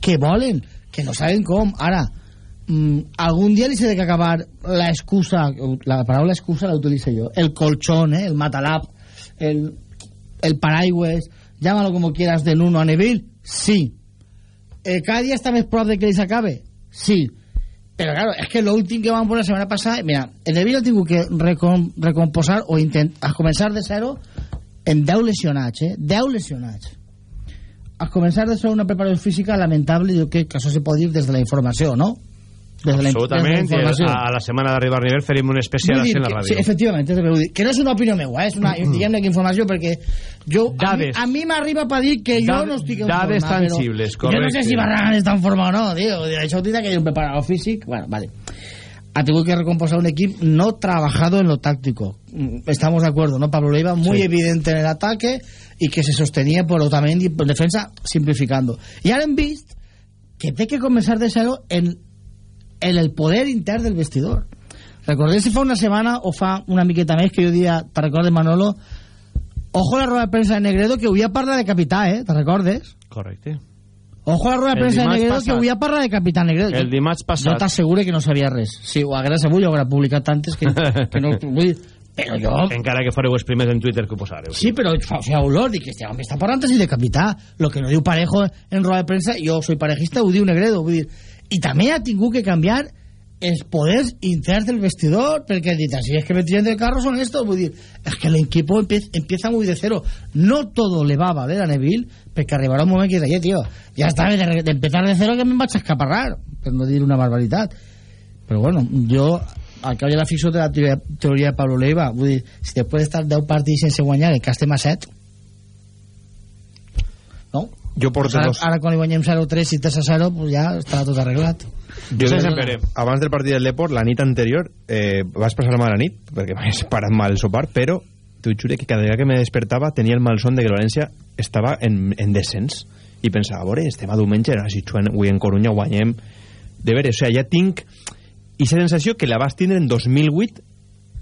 que volen que no saben com. Ara mm, algun dia li s'ha d'acabar la excusa la paraula excusa la utilitzo jo el colchón, eh, el matalap el, el paraigües llámalo como quieras de Nuno a Neville sí. Eh, cada dia està més prop de que li s'acabe sí Pero claro, es que lo último que van por la semana pasada, mira, el Neville ha tingut que recom, recomposar o intentar començar de zero en 10 lesionats, eh? 10 lesionats. A començar de zero una preparació física lamentable, jo crec que això se pot dir des de la informació, no? Des de la, Absolutament, des de la a, a la setmana d'arribar a nivell un especial dir en la ràdio. sí, efectivament, és que vull dir. que no és una opinió meua, és una, diguem-ne que informació perquè jo, a mi, Dades. a mi m'arriba per dir que jo Dades- no estic en dades forma, però tangibles, jo no sé correcte. si Barragán està en forma o no, tio. Això ho tindrà que dir un preparador físic. Bueno, vale. Ha tenido que recomposar un equipo no trabajado en lo táctico. Mm, Estamos de acuerdo, ¿no? Pablo Leiva muy Sí. evidente en el ataque y que se sostenía por Otamendi en defensa simplificando. Y ahora visto que té que comenzar de cero en, en el poder intern del vestidor. Recordé si fa una setmana o fa una miqueta més que jo dia, te recordes Manolo, ojo a la rueda de premsa de Negredo que avui ha parlat de capità, eh? Te recordes? Correcte. Ojo a la rueda de premsa de Negredo passat. que avui ha parlat de capità Negredo. El dimarts passat. Jo t'asseguro que no sabia res. Sí, ho hagués avui, ho haurà publicat antes que, que no... Vull però jo... Encara que fareu els primers en Twitter que ho posareu. Sí, però fa, fa olor, dic, este home està parlant així de capità. Lo que no diu Parejo en roda de premsa, jo soy parejista, ho diu Negredo. Vull dir, I també ha que canviar els poders interns del vestidor, perquè ha dit, así es que me tiren del carro son estos. Vull dir, es que el equipo empieza, muy de cero. No todo le va a valer a Neville, perquè arribarà un moment que oye, tío, ya está, de, empezar de cero que me vaig a escaparrar, per no dir una barbaritat. Però bueno, jo al cap de la ficció de la teoria, teoria de Pablo Leiva vull dir, si després d'estar 10 partits sense guanyar el que estem a 7 no? Jo porto Pues ara, dos. ara quan li guanyem 0-3 i 3-0 pues ja estarà tot arreglat Jo Sí, sempre. abans del partit del Deport, la nit anterior, eh, vas passar mala nit, perquè m'hagués parat mal el sopar, però t'ho juro que cada vegada que me despertava tenia el malson de que el València estava en, en descens. I pensava, a veure, estem a diumenge, ara si juguem avui en Corunya guanyem... De veres, o sigui, ja tinc... I sensació que la vas tindre en 2008,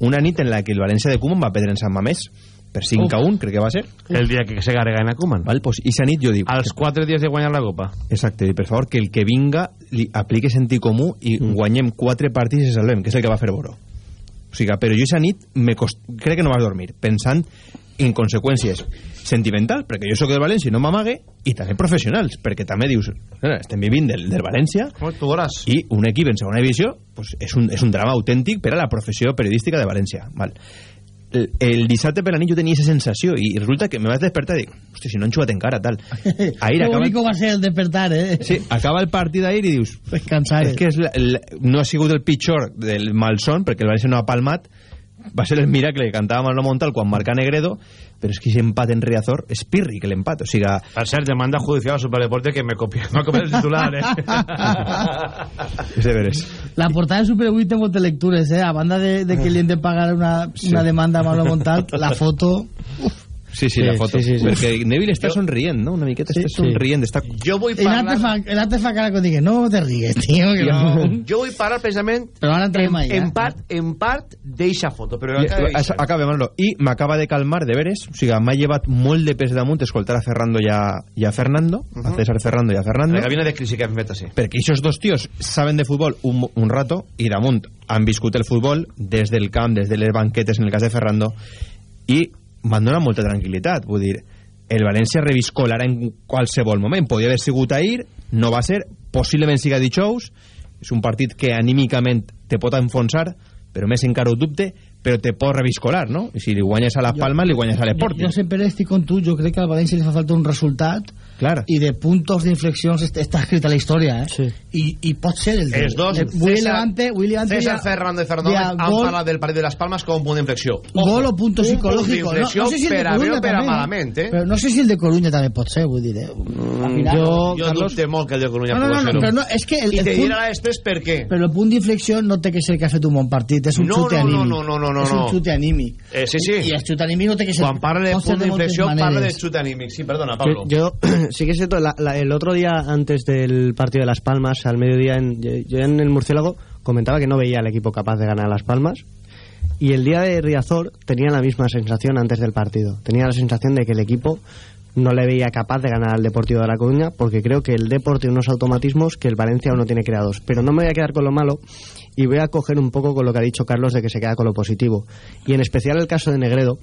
una nit en la que el València de Koeman va perdre en Sant Mamés, per 5 Uf. a 1, crec que va ser. El dia que se garega en Koeman. Val, pues, i esa nit jo dic... Als 4 dies de guanyar la Copa. Exacte, i per favor, que el que vinga li aplique sentit comú i mm. guanyem quatre partits i salvem, que és el que va fer Boró. O sigui, però jo esa nit me cost... crec que no vas dormir, pensant en conseqüències sentimental, perquè jo sóc del València i no m'amague, i també professionals, perquè també dius, "Mira, estem vivint del, del València, i un equip en segona divisió pues, és, un, és un drama autèntic per a la professió periodística de València. Val. El, el dissabte per la nit jo tenia aquesta sensació i resulta que me vaig despertar i dic, hosti, si no han jugat encara, tal. Ahir acaba, único va ser el despertar eh? sí, acaba el partit d'ahir i dius, descansar és que és la, la, no ha sigut el pitjor del malson perquè el València no ha palmat va ser el miracle que cantava Manolo Montal quan marca Negredo però és que aquest empat en Riazor és pirri que l'empat o sigui, Per cert, demanda judicial a Superdeporte que me copia, me copia el titular, eh? és de veres la portada de Super 8 té moltes lectures eh? a banda de, de que li hem de pagar una, una demanda a Manolo Montal la foto sí, sí, Sí, la foto sí, sí, sí. perquè Neville està somrient no? una miqueta està somrient està... Jo vull el altre fa, el altre fa cara quan digui no te rigues tío que no. Jo vull parlar precisament però ara entrem en, ahí en part, en part d'eixa foto, però I- acaba Manolo. I m'acaba de calmar, de veres. O sigui, m'ha llevat molt de pes damunt escoltar a Fernando i a, i a Fernando, a César Fernando i a Fernando. La cabina de crisi que hem fet així. perquè aquests dos tios saben de futbol un, un rato i damunt han viscut el futbol des del camp, des de les banquetes en el cas de Ferrando i m'han donat molta tranquil·litat. Vull dir, el València reviscolarà en qualsevol moment, podia haver sigut ahir no va ser, possiblement siga dijous. És un partit que anímicament te pot enfonsar, però més encara ho dubte però te pot reviscolar, no? I si li guanyes a Las Palmas, li guanyes a jo, l'Esporting jo sempre estic con tu jo crec que al València li fa falta un resultat Clar. i de puntos d'inflexions est- està escrita la història eh? sí. I, i pot ser el Els dos, de, Willy César- Levante, Willy Levante César ja- Fernández Fernández ja, han gol- parlat del partit de Las Palmas com un punt d'inflexió. gol o punto un psicológico no, no sé si el de per a o per a també, malament, eh? però no sé si el de Coruña també pot ser vull dir eh? Al final- jo, jo, jo dubte molt que el de Coruña no, no, pugui no, no, però no, és que el, I te dirà després per què. però el punt d'inflexió no té que ser que ha fet un bon partit és un No, xute no, no, anímic no, no, no, no, és un xute anímic Eh, sí, sí. i el xute anímic no té que ser Quan parla de punt d'inflexió, parla de maneres. xut anímic. Sí, perdona, Pablo. Yo, sí que es cierto, la- la- el otro día antes del partido de Las Palmas, al mediodía, en, yo, en el Murciélago comentaba que no veía al equipo capaz de ganar Las Palmas. Y el día de Riazor tenía la misma sensación antes del partido. Tenía la sensación de que el equipo no le veía capaz de ganar al Deportivo de La Coruña, porque creo que el Deport tiene unos automatismos que el Valencia aún no tiene creados. Pero no me voy a quedar con lo malo y voy a coger un poco con lo que ha dicho Carlos de que se queda con lo positivo. Y en especial el caso de Negredo,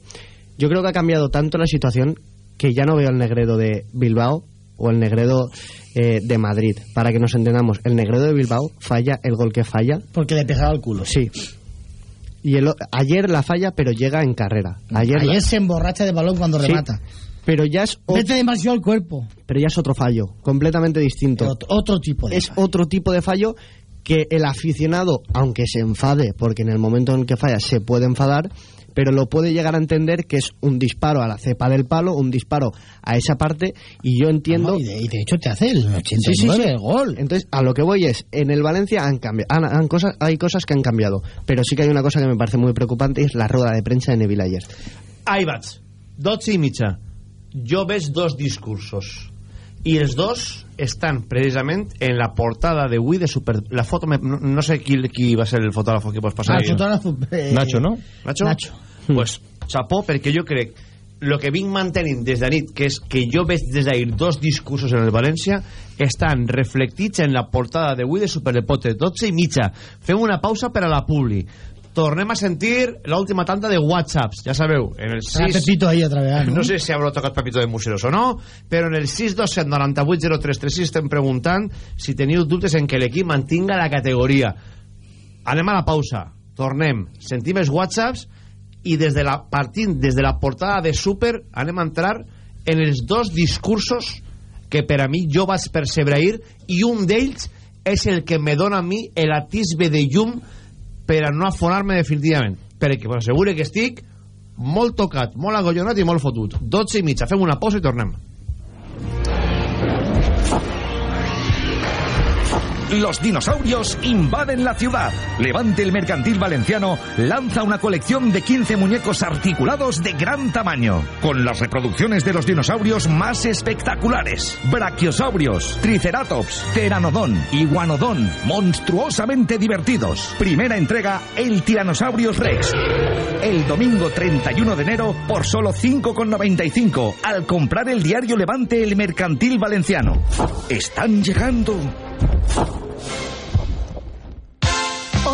yo creo que ha cambiado tanto la situación que ya no veo al Negredo de Bilbao o el Negredo eh, de Madrid. Para que nos entendamos, el Negredo de Bilbao falla el gol que falla. Porque le pesaba el culo. Sí. Y el, ayer la falla, pero llega en carrera. Ayer, Ayer la- se emborracha de balón cuando Sí, remata. pero ya es o- Mete demasiado el cuerpo. pero ya es otro fallo, completamente distinto. Otro, otro tipo de es otro tipo de fallo que el aficionado, aunque se enfade, porque en el momento en que falla se puede enfadar, pero lo puede llegar a entender que es un disparo a la cepa del palo, un disparo a esa parte, y yo entiendo... y, de, y de hecho te hace el 89 Sí, sí, sí. el gol. Entonces, a lo que voy es, en el Valencia han cambiado, han, han cosas, hay cosas que han cambiado, pero sí que hay una cosa que me parece muy preocupante, y es la rueda de prensa de Neville ayer. Ahí vaig. 12 i mitja. Jo veig dos discursos. I els dos estan precisament en la portada d'avui de Super... La foto, me- no, no sé qui, qui va ser el fotògrafo que pots passar. Ah, el fotògrafo, eh, Nacho, no? Nacho. Nacho. Pues, chapó, perquè jo crec el que vinc mantenint des de nit, que és que jo veig des d'ahir dos discursos en el València, estan reflectits en la portada d'avui de Superdeporte, 12 i mitja. Fem una pausa per a la publi. Tornem a sentir l'última tanda de whatsapps, ja sabeu, en el Serà 6... Pepito ahí otra vez, ¿no? No sé si habrá tocat Pepito de Museros o no, però en el 627 98 0336 estem preguntant si teniu dubtes en que l'equip mantinga la categoria. Anem a la pausa, tornem, sentim els whatsapps i des de la, partint des de la portada de Super anem a entrar en els dos discursos que per a mi jo vaig percebre ahir i un d'ells és el que me dona a mi l'atisbe de llum per a no afonar-me definitivament. Perquè us asseguro que estic molt tocat, molt agollonat i molt fotut. 12 i mitja, fem una pausa i tornem Los dinosaurios invaden la ciudad. Levante el Mercantil Valenciano lanza una colección de 15 muñecos articulados de gran tamaño, con las reproducciones de los dinosaurios más espectaculares. Brachiosaurios, Triceratops, Pteranodon, Iguanodon, monstruosamente divertidos. Primera entrega, el Tyrannosaurus Rex. El domingo 31 de enero por solo 5,95 al comprar el diario Levante el Mercantil Valenciano. Están llegando.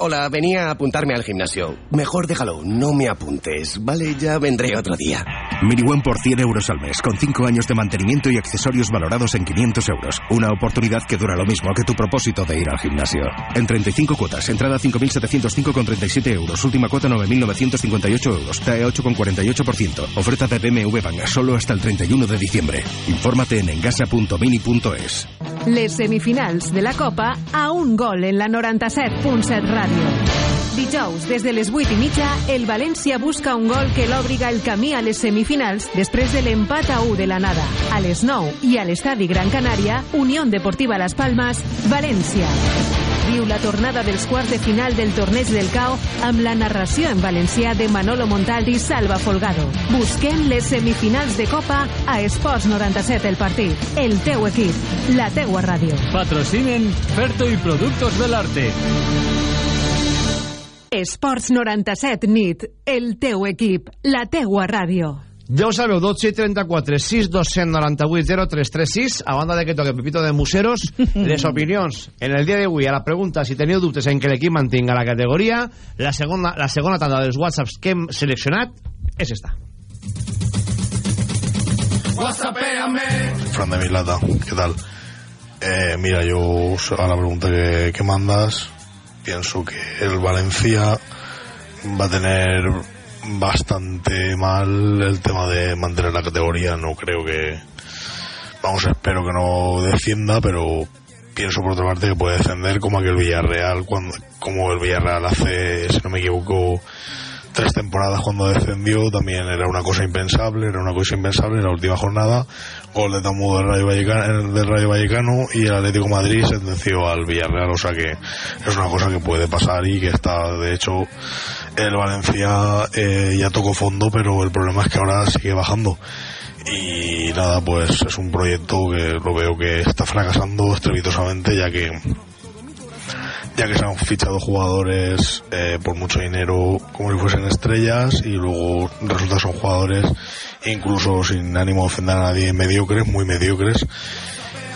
Hola, venía a apuntarme al gimnasio. Mejor déjalo, no me apuntes, ¿vale? Ya vendré otro día. Miniwan por 100 euros al mes, con 5 años de mantenimiento y accesorios valorados en 500 euros. Una oportunidad que dura lo mismo que tu propósito de ir al gimnasio. En 35 cuotas, entrada 5.705,37 euros, última cuota 9.958 euros, TAE 8,48%. Oferta de BMW Bank solo hasta el 31 de diciembre. Infórmate en engasa.mini.es. Les semifinals de la Copa a un gol en la 97.7 Ràdio. Dijous, des de les 8 i mitja, el València busca un gol que l'obriga el camí a les semifinals després de l'empat a 1 de la nada. A les 9 i a l'estadi Gran Canària, Unió Deportiva Las Palmas, València. Viu la tornada dels quarts de final del torneig del CAO amb la narració en valencià de Manolo Montaldi i Salva Folgado. Busquem les semifinals de Copa a Esports 97 El Partit. El teu equip, la teua ràdio. Patrocinen Ferto y Productos del Arte. Esports 97 nit, el teu equip, la teua ràdio. Ja ho sabeu, 12 i 34, 6 298 0336, a banda de que toque Pepito de Museros, les opinions en el dia d'avui a la pregunta si teniu dubtes en que l'equip mantinga la categoria, la segona, la segona tanda dels whatsapps que hem seleccionat és esta. WhatsAppéame. Fran de Milata, ¿qué tal? Eh, mira, yo a la pregunta que, que mandas, pienso que el Valencia va a tener bastante mal el tema de mantener la categoría. No creo que. Vamos, espero que no descienda, pero pienso por otra parte que puede descender como aquel Villarreal, cuando, como el Villarreal hace, si no me equivoco, tres temporadas cuando descendió también era una cosa impensable, era una cosa impensable en la última jornada, gol de Tamu del Rayo Vallecano, del Rayo Vallecano y el Atlético de Madrid sentenció al Villarreal, o sea que es una cosa que puede pasar y que está, de hecho, el Valencia eh, ya tocó fondo, pero el problema es que ahora sigue bajando. Y nada, pues es un proyecto que lo veo que está fracasando estrepitosamente ya que ya que se han fichado jugadores eh, por mucho dinero como si fuesen estrellas y luego resulta son jugadores incluso sin ánimo de ofender a nadie mediocres, muy mediocres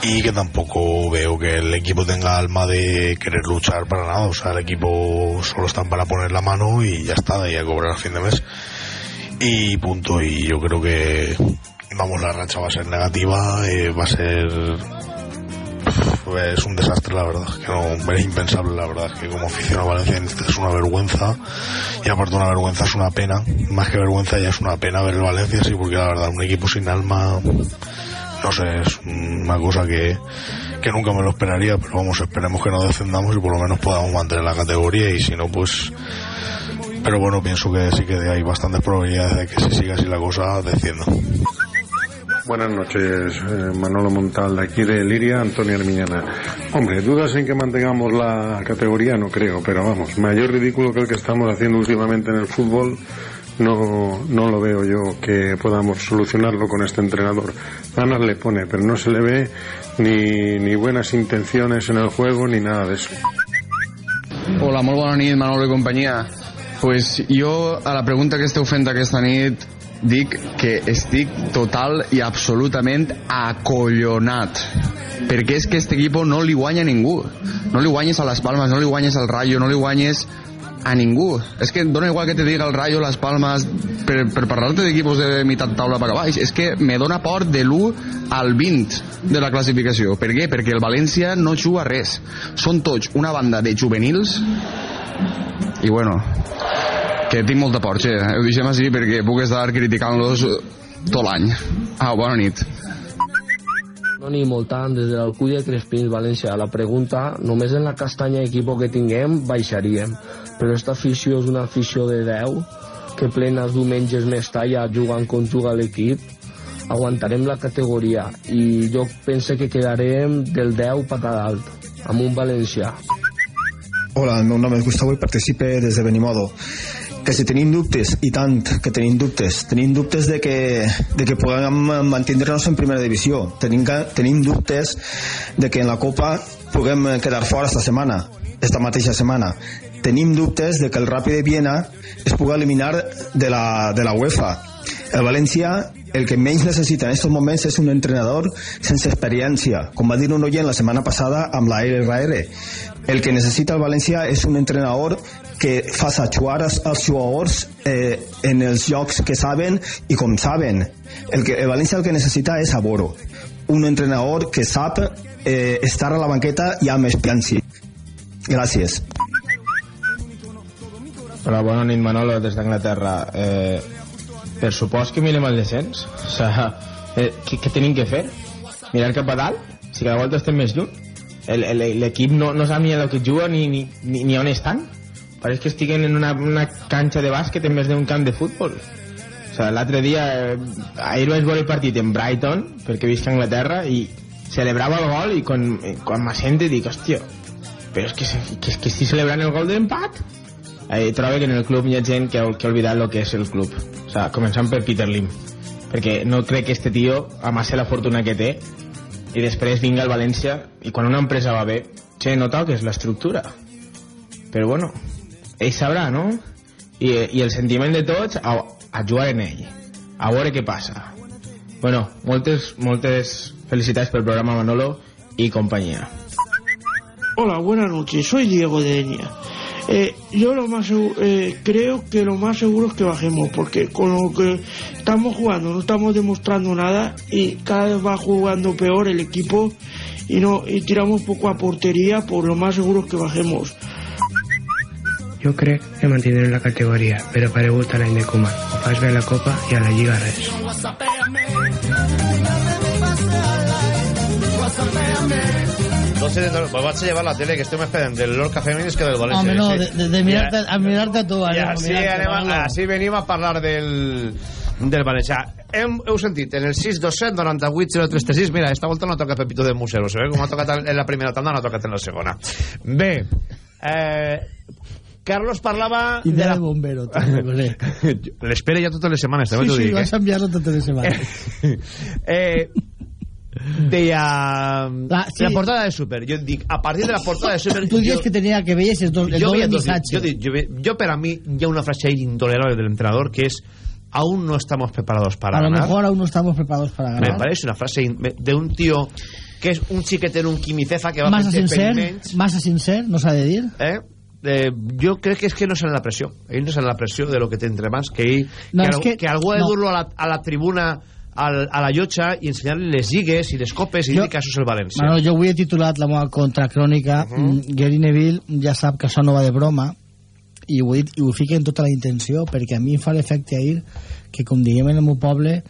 y que tampoco veo que el equipo tenga alma de querer luchar para nada, o sea, el equipo solo están para poner la mano y ya está, y a cobrar a fin de mes. Y punto, y yo creo que vamos, la racha va a ser negativa, eh, va a ser es un desastre la verdad, que no, es impensable la verdad, que como aficionado valencianista es una vergüenza y aparte una vergüenza es una pena, más que vergüenza ya es una pena ver el Valencia, sí, porque la verdad un equipo sin alma, no sé, es una cosa que, que nunca me lo esperaría, pero vamos, esperemos que no descendamos y por lo menos podamos mantener la categoría y si no pues pero bueno, pienso que sí que hay bastantes probabilidades de que si siga así la cosa descienda. Buenas noches, eh, Manolo Montal, de aquí de Liria, Antonio Armiñana. Hombre, dudas en que mantengamos la categoría no creo, pero vamos, mayor ridículo que el que estamos haciendo últimamente en el fútbol no, no lo veo yo que podamos solucionarlo con este entrenador. Ganas le pone, pero no se le ve ni, ni buenas intenciones en el juego ni nada de eso. Hola, molt bona nit, Manolo i companyia. Pues jo, a la pregunta que esteu fent aquesta nit, dic que estic total i absolutament acollonat perquè és que este equipo no li guanya a ningú. No li guanyes a les Palmes, no li guanyes al Rayo no li guanyes a ningú. És que dona igual que te diga el Rayo, les Palmes per, per parlar-te d'equipos de meitat taula per baix és que me dona por de l'1 al 20 de la classificació. Per què? perquè el València no juga res. Són tots una banda de juvenils i bueno que tinc molta por, xe. Ho deixem així perquè puc estar criticant-los tot l'any. Au, bona nit. Toni Moltán, des de l'Alcúdia Crespins, València. La pregunta, només en la castanya equipo que tinguem baixaríem, però esta afició és una afició de 10, que plena els diumenges més talla jugant com juga l'equip, aguantarem la categoria i jo pense que quedarem del 10 patat dalt, amb un valencià. Hola, el meu nom és Gustavo i participe des de Benimodo que si tenim dubtes, i tant que tenim dubtes, tenim dubtes de que, de que puguem mantindre-nos en primera divisió, tenim, tenim dubtes de que en la Copa puguem quedar fora esta setmana, esta mateixa setmana. Tenim dubtes de que el Ràpid de Viena es pugui eliminar de la, de la UEFA. El València el que menys necessita en aquests moments és un entrenador sense experiència, com va dir un oient la setmana passada amb la RR. El que necessita el València és un entrenador que faça jugar els, jugadors eh, en els jocs que saben i com saben. El, que, el València el que necessita és a Boro, un entrenador que sap eh, estar a la banqueta i amb experiència. Gràcies. Hola, bona nit Manolo des d'Anglaterra. Eh, per supost que mirem el descens? O sea, eh, què, què tenim que fer? Mirar cap a dalt? Si cada volta estem més lluny? L'equip no, no sap ni el que juga ni, ni, ni, ni on estan? Pareix que estiguen en una, una canxa de bàsquet en vez d'un camp de futbol. O sea, l'altre dia, eh, ahir vaig veure el partit en Brighton, perquè visc a Anglaterra, i celebrava el gol i quan, quan m'assente dic, hòstia, però és que, que, que estic celebrant el gol de l'empat? Eh, trobo que en el club hi ha gent que, que ha oblidat el que és el club. O sea, començant per Peter Lim. Perquè no crec que este tio amasse la fortuna que té i després vinga al València i quan una empresa va bé, che, no toques l'estructura. Però bueno, ell sabrà, no? I, i el sentiment de tots a, a jugar en ell. A veure què passa. Bueno, moltes, moltes felicitats pel programa Manolo y compañía. Hola, buenas noches. Soy Diego de Eña. Eh, yo lo más seguro, eh, creo que lo más seguro es que bajemos, porque con lo que estamos jugando no estamos demostrando nada y cada vez va jugando peor el equipo y no y tiramos poco a portería, por lo más seguro es que bajemos. Jo crec que mantindrem la categoria, però paregut a l'any de Koeman. Ho fas bé a la Copa i a la Lliga res. 12 de noviembre. Pues vaig a llevar la tele, que estem esperant del Lorca Féminis que del València. Home, no, sí. de, de, de mirarte, a mirarte a tu, I Valero, així, mirarte, anem a, així venim a parlar del, del València. Hem, heu sentit, en el 627 98 0336, mira, esta volta no toca Pepito de Musero, se ve com ha tocat en la primera tanda, no ha tocat en la segona. Bé, eh, Carlos parlava... Idea la- de bombero, te recordé. L'espera ja totes les setmanes, també Sí, t'ho sí, dic, vas eh? a enviarlo totes les setmanes. eh, deia la, sí. portada de Super jo dic, a partir de la portada de Super Tu dius jo- que tenia que veies el, do, el doble yo para mí ya una frase intolerable del entrenador que es aún no estamos preparados para a lo ganar mejor aún no estamos preparados para me ganar. parece una frase de un tío que es un chiquetero un quimicefa que va Massa fer sincer, experiments massa sincer, no s'ha de dir. eh? Eh, jo crec que és que no sent la pressió ell no sent la pressió de lo que té entre mans que, ell, No, que, és al- que- que algú ha de no. dur-lo a, la, a la tribuna al, a la llotja i ensenyar-li les lligues i les copes i Jo- dir que això és el València Manolo, jo avui he titulat la meva contracrònica uh Mhm. -huh. Gary Neville ja sap que això no va de broma i ho, he dit, i ho fica en tota la intenció perquè a mi em fa l'efecte ahir que com diguem en el meu poble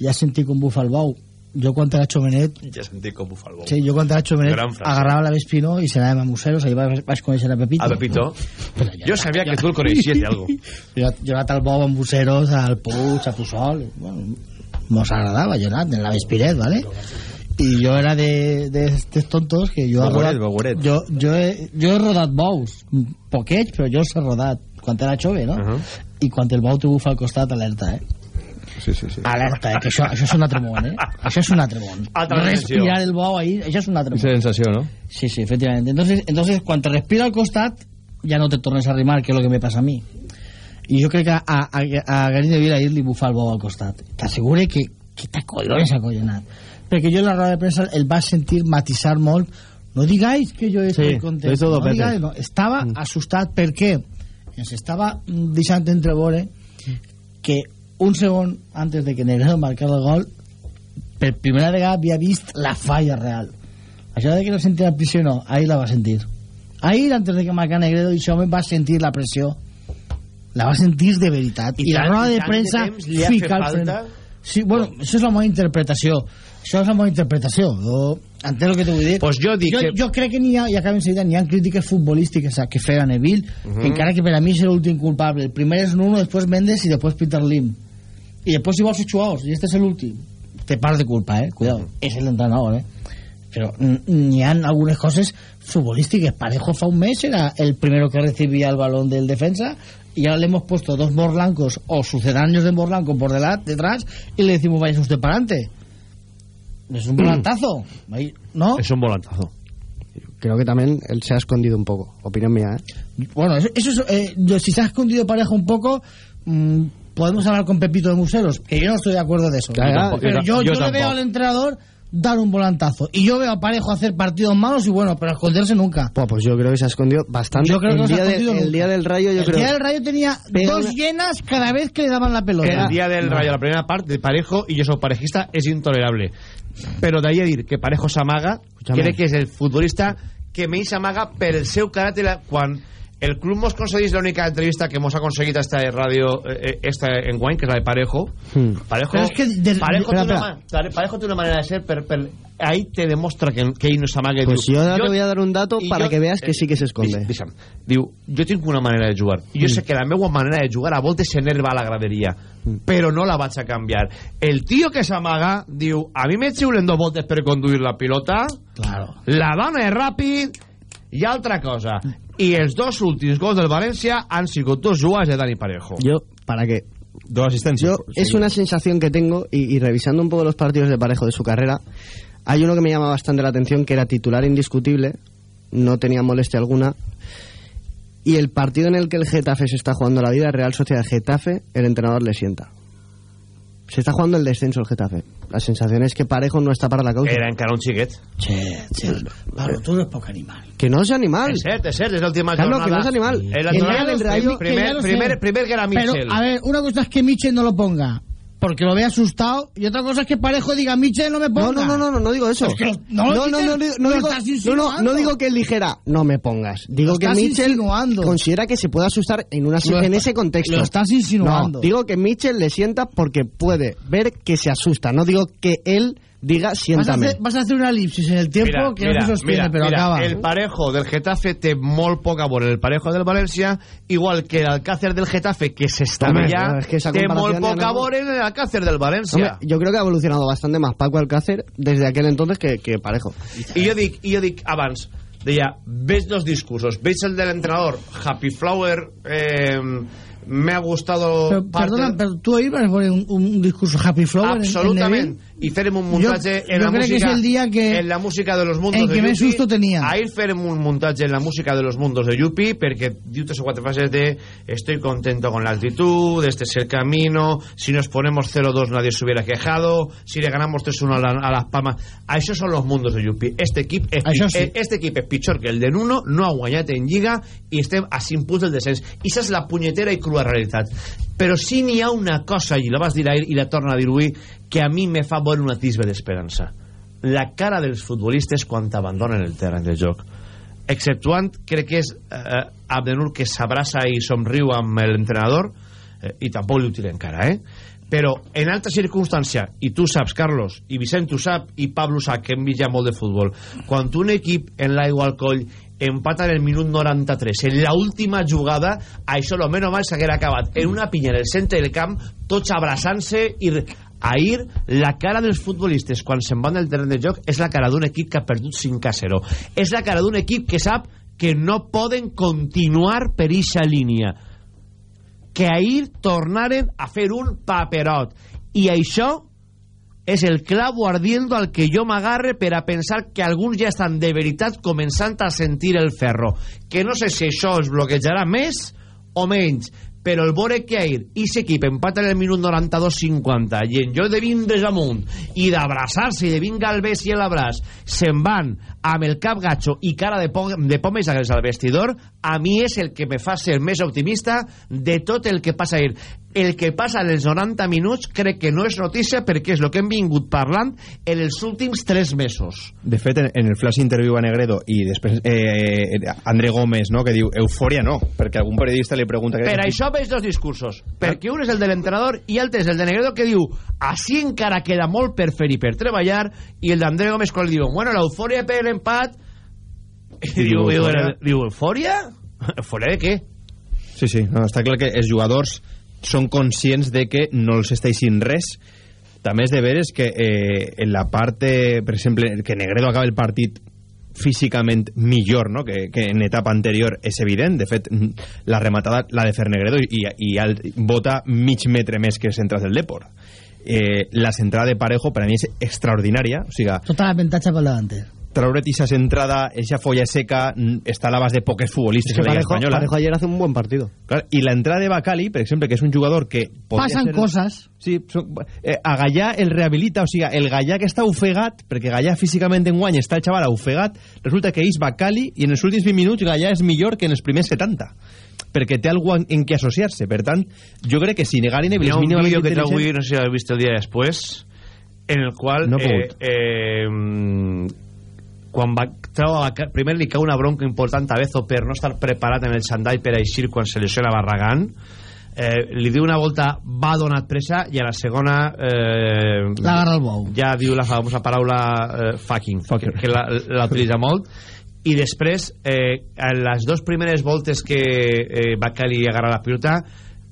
ja sentí com bufa el bou jo quan era xomenet ja sentit com bufa el bou Sí, jo quan era frase. agarrava la Vespino i se n'anàvem a Museros, ahir vaig, vaig conèixer a Pepito. a Pepito jo sabia que tu el coneixies d'algo Jo, jo he anat al Bou amb Museros, al Puig, a Puçol, bueno, mos agradava, jo he anat en la Vespiret, ¿vale? I jo era de, de estos tontos que jo he Bogueret, rodat, bogueret. jo, jo, he, jo he rodat bous, poquets, però jo els he rodat quan era jove, no? Uh -huh. I quan el bou te bufa al costat, alerta, eh? Sí, sí, sí. Alerta, eh? Que això, això és un altre món, eh? Això és un altre món. Altra. Respirar el bou ahí, això és un altre món. Esa sensació, ¿no? Sí, sí, efectivamente. Entonces, entonces cuando te respira al costat, ya no te tornes a arrimar, que es lo que me pasa a mí. Y yo creo que a, a, a Gary Neville ahir li bufa el bou al costat. T'assegure que, que t'acollones acollonat. Perquè jo en la roda de premsa el va sentir matisar molt no digáis que yo estoy Sí, dos no digáis, no. Estava mm. assustat per què? Ens estava deixant entreveure que un segon antes de que Negredo marcara el gol per primera vegada havia vist la falla real això de que no sentia la pressió no, ahir la va sentir ahir antes de que marcara Negredo i home va sentir la pressió la va sentir de veritat i, I la tant- roda i de de premsa ha fica el fren sí, bueno, això és la meva interpretació. Això és la meva interpretació. Jo entenc el que t'ho vull dir. Pues jo dic jo, que- jo crec que n'hi ha, i acabem enseguida n'hi ha crítiques futbolístiques que feia Neville Mhm. encara que per a mi és l'últim culpable. El primer és Nuno, després Mendes i després Peter Lim. I després si vols els jugadors i este és l'últim. Te parts de culpa, eh? Cuidado, és l'entrenador, eh? Però n'hi ha algunes coses futbolístiques. Parejo fa un mes era el primero que recibía el balón del defensa y ahora le hemos puesto dos morlancos o sucedáneos de morlanco por delante, detrás y le decimos vaya usted para adelante. Es un volantazo, ahí, ¿no? Es un volantazo. Creo que también él se ha escondido un poco. Opinión mía, ¿eh? Bueno, eso, eso es, eh, yo, si se ha escondido Parejo un poco, mm, podemos hablar con Pepito de Museros, que yo no estoy de acuerdo de eso. Yo tampoco, pero yo yo, tam- yo yo le veo al entrenador dar un volantazo. Y yo veo a Parejo hacer partidos malos y bueno, pero esconderse nunca. Pues, pues yo creo que se ha escondido bastante. Yo creo que el, se día de- escondido el nunca. día del Rayo, yo el creo. día del Rayo tenía Pero dos una- llenas cada vez que le daban la pelota. El día del Rayo, la primera parte de Parejo, y yo soy parejista, es intolerable. Pero de ahí a dir que Parejo s'amaga, Escúchame. crec que és el futbolista que menys s'amaga per el seu caràcter quan el club mos concedís l'única entrevista que mos ha aconseguit esta ràdio eh, esta enguany, que és la de Parejo Hmm. Parejo, Però és que del- Parejo, espera, té una, espera. ma- Pare- Parejo té una manera de ser per, per, ahí te demostra que, que no s'amaga i Pues diu, yo ahora te voy a dar un dato para jo- que veas que eh, sí que se esconde. Deixa'm. Diu, jo tinc una manera de jugar. I jo Mm. sé que la meva manera de jugar a voltes s'enerva a la graderia, però no la vaig a canviar. El tio que s'amaga diu, a mi me xiulen dos voltes per conduir la pilota, Claro. la dona és ràpid, i altra cosa. I els dos últims gols del València han sigut dos jugades de Dani Parejo. Yo, ¿para qué? Dos asistencias. Yo, es una sensación que tengo, y, y revisando un poco los partidos de Parejo de su carrera, hay uno que me llama bastante la atención, que era titular indiscutible, no tenía molestia alguna, y el partido en el que el Getafe se está jugando la vida, Real Sociedad Getafe, el entrenador le sienta. Se está jugando el descenso el Getafe. La sensación es que Parejo no está para la causa. Era encara un xiquet. Che, che, Pablo, tú eres poco animal. Que no es animal. És cert, és cert, és l'última Carlos, jornada. que no és animal. És la Que jornada ya del los- Rayo. que ya Primer, lo sé. primer, primer que era Pero, Mitchell. a ver, una cosa es que Michel no lo ponga, porque lo ve asustado, y otra cosa es que Parejo diga, Michel no me No, ponga. no, no, no, no, no digo eso. No no, no, no, digo- no digo, estás no, no, insinuando. no digo que él dijera, no me pongas. Digo que insinuando. considera que se puede asustar en, una, en ese contexto. lo estás insinuando. Digo que Mitchell le sienta porque puede ver que se asusta. No digo que él diga, Vas a, siéntame. hacer, vas a hacer una elipsis en el tiempo que no se sostiene, mira, pero mira, acaba. El parejo del Getafe té molt poc a veure el parejo del València, igual que l'Alcácer del Getafe, que s'està Hombre, allà, es que té molt comparación ya poc a no- veure en l'Alcácer del València. Hombre, yo creo que ha evolucionado bastante más Paco Alcácer desde aquel entonces que, que Parejo. I jo dic, i jo dic abans, deia, veig dos discursos, veig el de l'entrenador, Happy Flower, eh, me ha gustado... Pero, parte- perdona, pero tú ahí vas a poner un, un discurso Happy Flower en- en Absolutament. Neville? I farem un muntatge Jo- en la música... el dia que- En la música de los mundos en de que més susto tenia. Ahir farem un muntatge en la música de los mundos de Yupi perquè diu tres o cuatro frases de estoy contento con la actitud, este es el camino, si nos ponemos 0-2 nadie se hubiera quejado, si le ganamos 3-1 a, la, a Las Palmas. Això són los mundos de Yupi. Este equip és, sí. eh, este equip és pitjor que el de Nuno, no ha guanyat en Lliga i estem a 5 punts del descens. I és la punyetera i crua realitat. Però sí n'hi ha una cosa, i la vas dir ahir i la torna a dir avui, que a mi me fa veure un atisbe d'esperança. La cara dels futbolistes quan abandonen el terreny de joc. Exceptuant, crec que és eh, Abdenur que s'abraça i somriu amb l'entrenador, eh, i tampoc li ho tirem cara, eh? Però en altra circumstància, i tu saps, Carlos, i Vicent ho sap, i Pablo sap, que hem vist ja molt de futbol, quan un equip en l'aigua al coll empata en el minut 93 en la última jugada això lo menys mal acabat en una pinya en el centre del camp tots abraçant-se i ahir la cara dels futbolistes quan se'n van del terreny de joc és la cara d'un equip que ha perdut 5 a 0 és la cara d'un equip que sap que no poden continuar per eixa línia. Que ahir tornaren a fer un paperot. I això és el clavo ardiendo al que jo m'agarre per a pensar que alguns ja estan de veritat començant a sentir el ferro. Que no sé si això els bloquejarà més o menys però el veure que ahir aquest equip empata en el minut 92-50 i en lloc de vindre's amunt i d'abraçar-se i de vinga al bes i l'abraç se'n van amb el cap gatxo i cara de, po de pomes al vestidor a mi és el que me fa ser més optimista de tot el que passa ahir el que passa en els 90 minuts crec que no és notícia perquè és el que hem vingut parlant en els últims 3 mesos De fet, en, en el flash interview a Negredo i després eh, André Gómez, no?, que diu eufòria no, perquè algun periodista li pregunta... Per això veig dos discursos. Perquè un és el de l'entrenador i l'altre és el de Negredo que diu així encara queda molt per fer i per treballar i el d'André Gómez quan li diu bueno, l'eufòria per l'empat diu, diu, eufòria? diu, eufòria? Eufòria de què? Sí, sí, no, està clar que els jugadors són conscients de que no els està eixint res també és de veres que eh, en la part de, per exemple, que Negredo acaba el partit físicament millor no? que, que en etapa anterior és evident de fet la rematada la de fer Negredo i, i al, bota mig metre més que els centrals del Depor eh, la centrada de Parejo per a mi és extraordinària o sigui, Total avantatge pel davanter. Traure't esa centrada, esa folla seca mm, està a l'abast de poques futbolistes Es que en la Lliga Parejo, Espanyola Parejo ayer hace un buen partido. Clar, y la entrada de Bacali, por ejemplo, que es un jugador que... Passen ser- coses. Sí, son, eh, a Gallà el rehabilita, o sigui, el Gallà que està ofegat, perquè Gallà físicament en guany està el xaval ofegat, resulta que és Bacali i en els últims 20 minuts Gallà és millor que en els primers 70 perquè té algú en, en què associar-se per tant, jo crec que si negar Hi Neville ha és un vídeo que avui, no sé si l'has vist el dia després, en el qual No eh, eh, quan va trau a, primer li cau una bronca important a Bezo per no estar preparat en el xandall per eixir quan se lesiona Barragán eh, li diu una volta va donat pressa i a la segona eh, L'agarra el bou. ja diu la famosa paraula eh, fucking, que, que la, la utilitza molt i després eh, a les dues primeres voltes que eh, Bacali agarra la pilota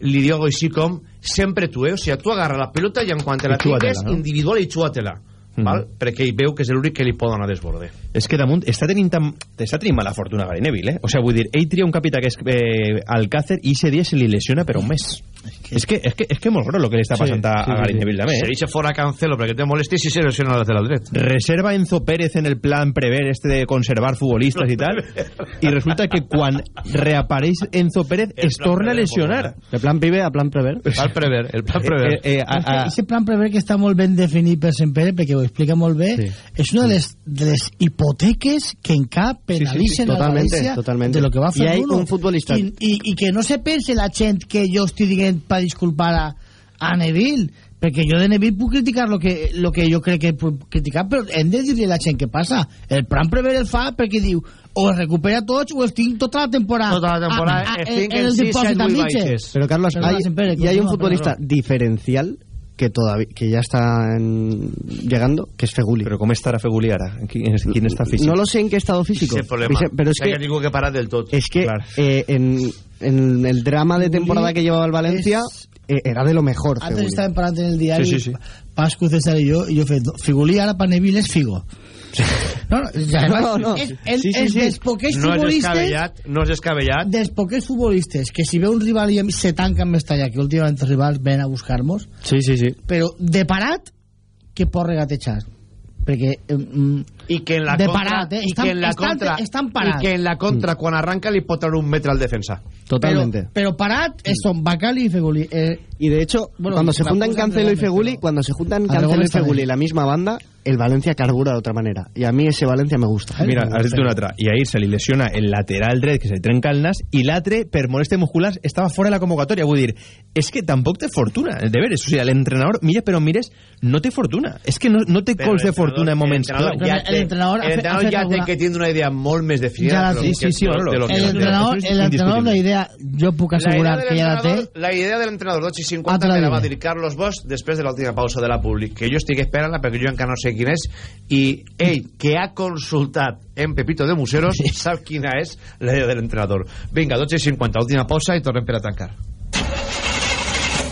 li diu així com sempre tu, eh? o sigui, tu agarra la pilota i en quant te la tingues no? individual i xua-te-la Mhm. val? perquè ell veu que és l'únic que li pot donar desborde és que damunt està tenint, tan, està tenint mala fortuna Gary Neville, eh? o sigui, vull dir, ell tria un capità que és eh, Alcácer i ese dia se li lesiona per un mes és que és que, és que molt gros el que li està Sí, passant a, sí, a Gary sí. Neville també, se eh? dice fora Cancelo perquè te molestis i se lesiona el lateral dret reserva Enzo Pérez en el plan prever este de conservar futbolistas y tal y resulta que quan reapareix Enzo Pérez es plan torna a prever, lesionar De plan pibe a plan prever. el prever, el plan prever Eh, eh, a- És que a- Aquest plan prever que està molt ben definit per Sempere, perquè ho explica molt bé, Sí. és una de les, de les hipoteques que en cap penalitzen sí, a totalmente, València totalmente. de lo que va I fer hay Bruno. un futbolista- I, i, I que no se pense la gent que jo estic dient per disculpar a, a Neville, perquè jo de Neville puc criticar lo que, lo que jo crec que puc criticar, però hem de dir-li a la gent què passa. El plan prever el fa perquè diu o els recupera tots o els tinc tota la temporada. Tota la temporada, a, a, estic en en el dipòsit a mitges. Pero Carlos, hay, Sempere, y hay un futbolista diferencial que todavía que ya está en- llegando, que es Feguli. Pero ¿cómo estará Feguli ahora? ¿Quién, quién está físico? No lo sé en qué estado físico. Ese problema. Pero es que que, ningú que parar del tot. es que eh, en, en el drama de temporada que llevaba el Valencia eh, era de lo mejor. Antes Feguli. estàvem parlant en el diari Sí, sí, sí. Pascu, César i jo i jo he fet Figolí ara per Neville és Figo no, no, además, No, no. És, el, Sí, sí, sí. dels poquets No futbolistes descabellat, no és descabellat. dels poquets futbolistes que si ve un rival i se tanca en Mestalla que últimament els rivals ven a buscar-nos Sí, sí, sí. però de parat que pot regatejar perquè eh, mm, i que en la de contra, parat, eh? i que en la estan- contra, estan parats. i que en la contra quan arranca li pot treure un metre al defensa. Totalmente. Pero parat eh, son Bacali y Feguli. Eh, Y de hecho, Bueno, cuando se juntan Cancelo y Feguli, pero- cuando se juntan Cancelo y Feguli la misma banda, el Valencia carbura de otra manera. Y a mí ese Valencia me gusta. Mira, has dit una altra. I ahir se li lesiona el lateral dret que se trenca el nas i l'altre, per molèsties musculars, estava fora de la convocatòria. Vull dir, és que tampoc té fortuna, de veres. O sigui, l'entrenador, mira, però mires, no té fortuna. És que no, no té cols de fortuna en moments clau. ja El té- entrenador ja té alguna- que tindre una idea molt més definida Ja la de té. Sí, sí, sí, de lo- Manolo. de lo que- el de lo que- entrenador, eso es el entrenador la idea, jo puc assegurar que ja la té. la idea del entrenador 12 i 50 Altra me la va dir Carlos Bosch després de l'última pausa de la Públic que jo estic esperant-la perquè jo encara no sé quin és i ell, que ha consultat en Pepito de Museros, sap quina és la idea de l'entrenador vinga, 12 i 50, última pausa i tornem per a tancar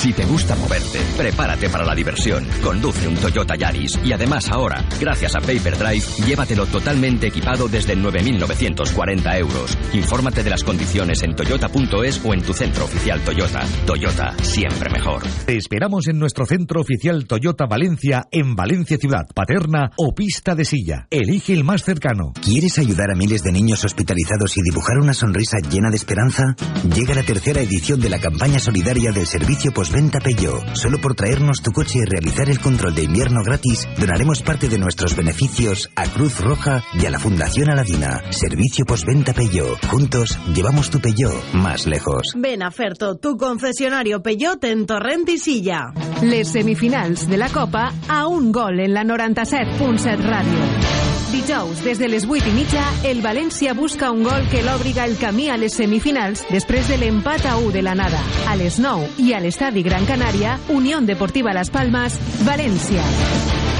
Si te gusta moverte, prepárate para la diversión. Conduce un Toyota Yaris y además ahora, gracias a Paper Drive, llévatelo totalmente equipado desde 9.940 euros. Infórmate de las condiciones en toyota.es o en tu centro oficial Toyota. Toyota, siempre mejor. Te esperamos en nuestro centro oficial Toyota Valencia en Valencia Ciudad, Paterna o Pista de Silla. Elige el más cercano. ¿Quieres ayudar a miles de niños hospitalizados y dibujar una sonrisa llena de esperanza? Llega la tercera edición de la campaña solidaria del servicio postventa Peugeot. Solo por traernos tu coche y realizar el control de invierno gratis, donaremos parte de nuestros beneficios a Cruz Roja y a la Fundación Aladina. Servicio postventa Peugeot. Juntos llevamos tu Peugeot más lejos. Ven a Ferto, tu concesionario Peugeot en Torrent y Silla. Les semifinals de la Copa a un gol en la 97.7 ràdio. Dijous, des de les 8 i mitja, el València busca un gol que l'obriga el camí a les semifinals després de l'empat a 1 de l'anada. A les 9 i a l'estadi Gran Canària, Unió Deportiva Las Palmas, València.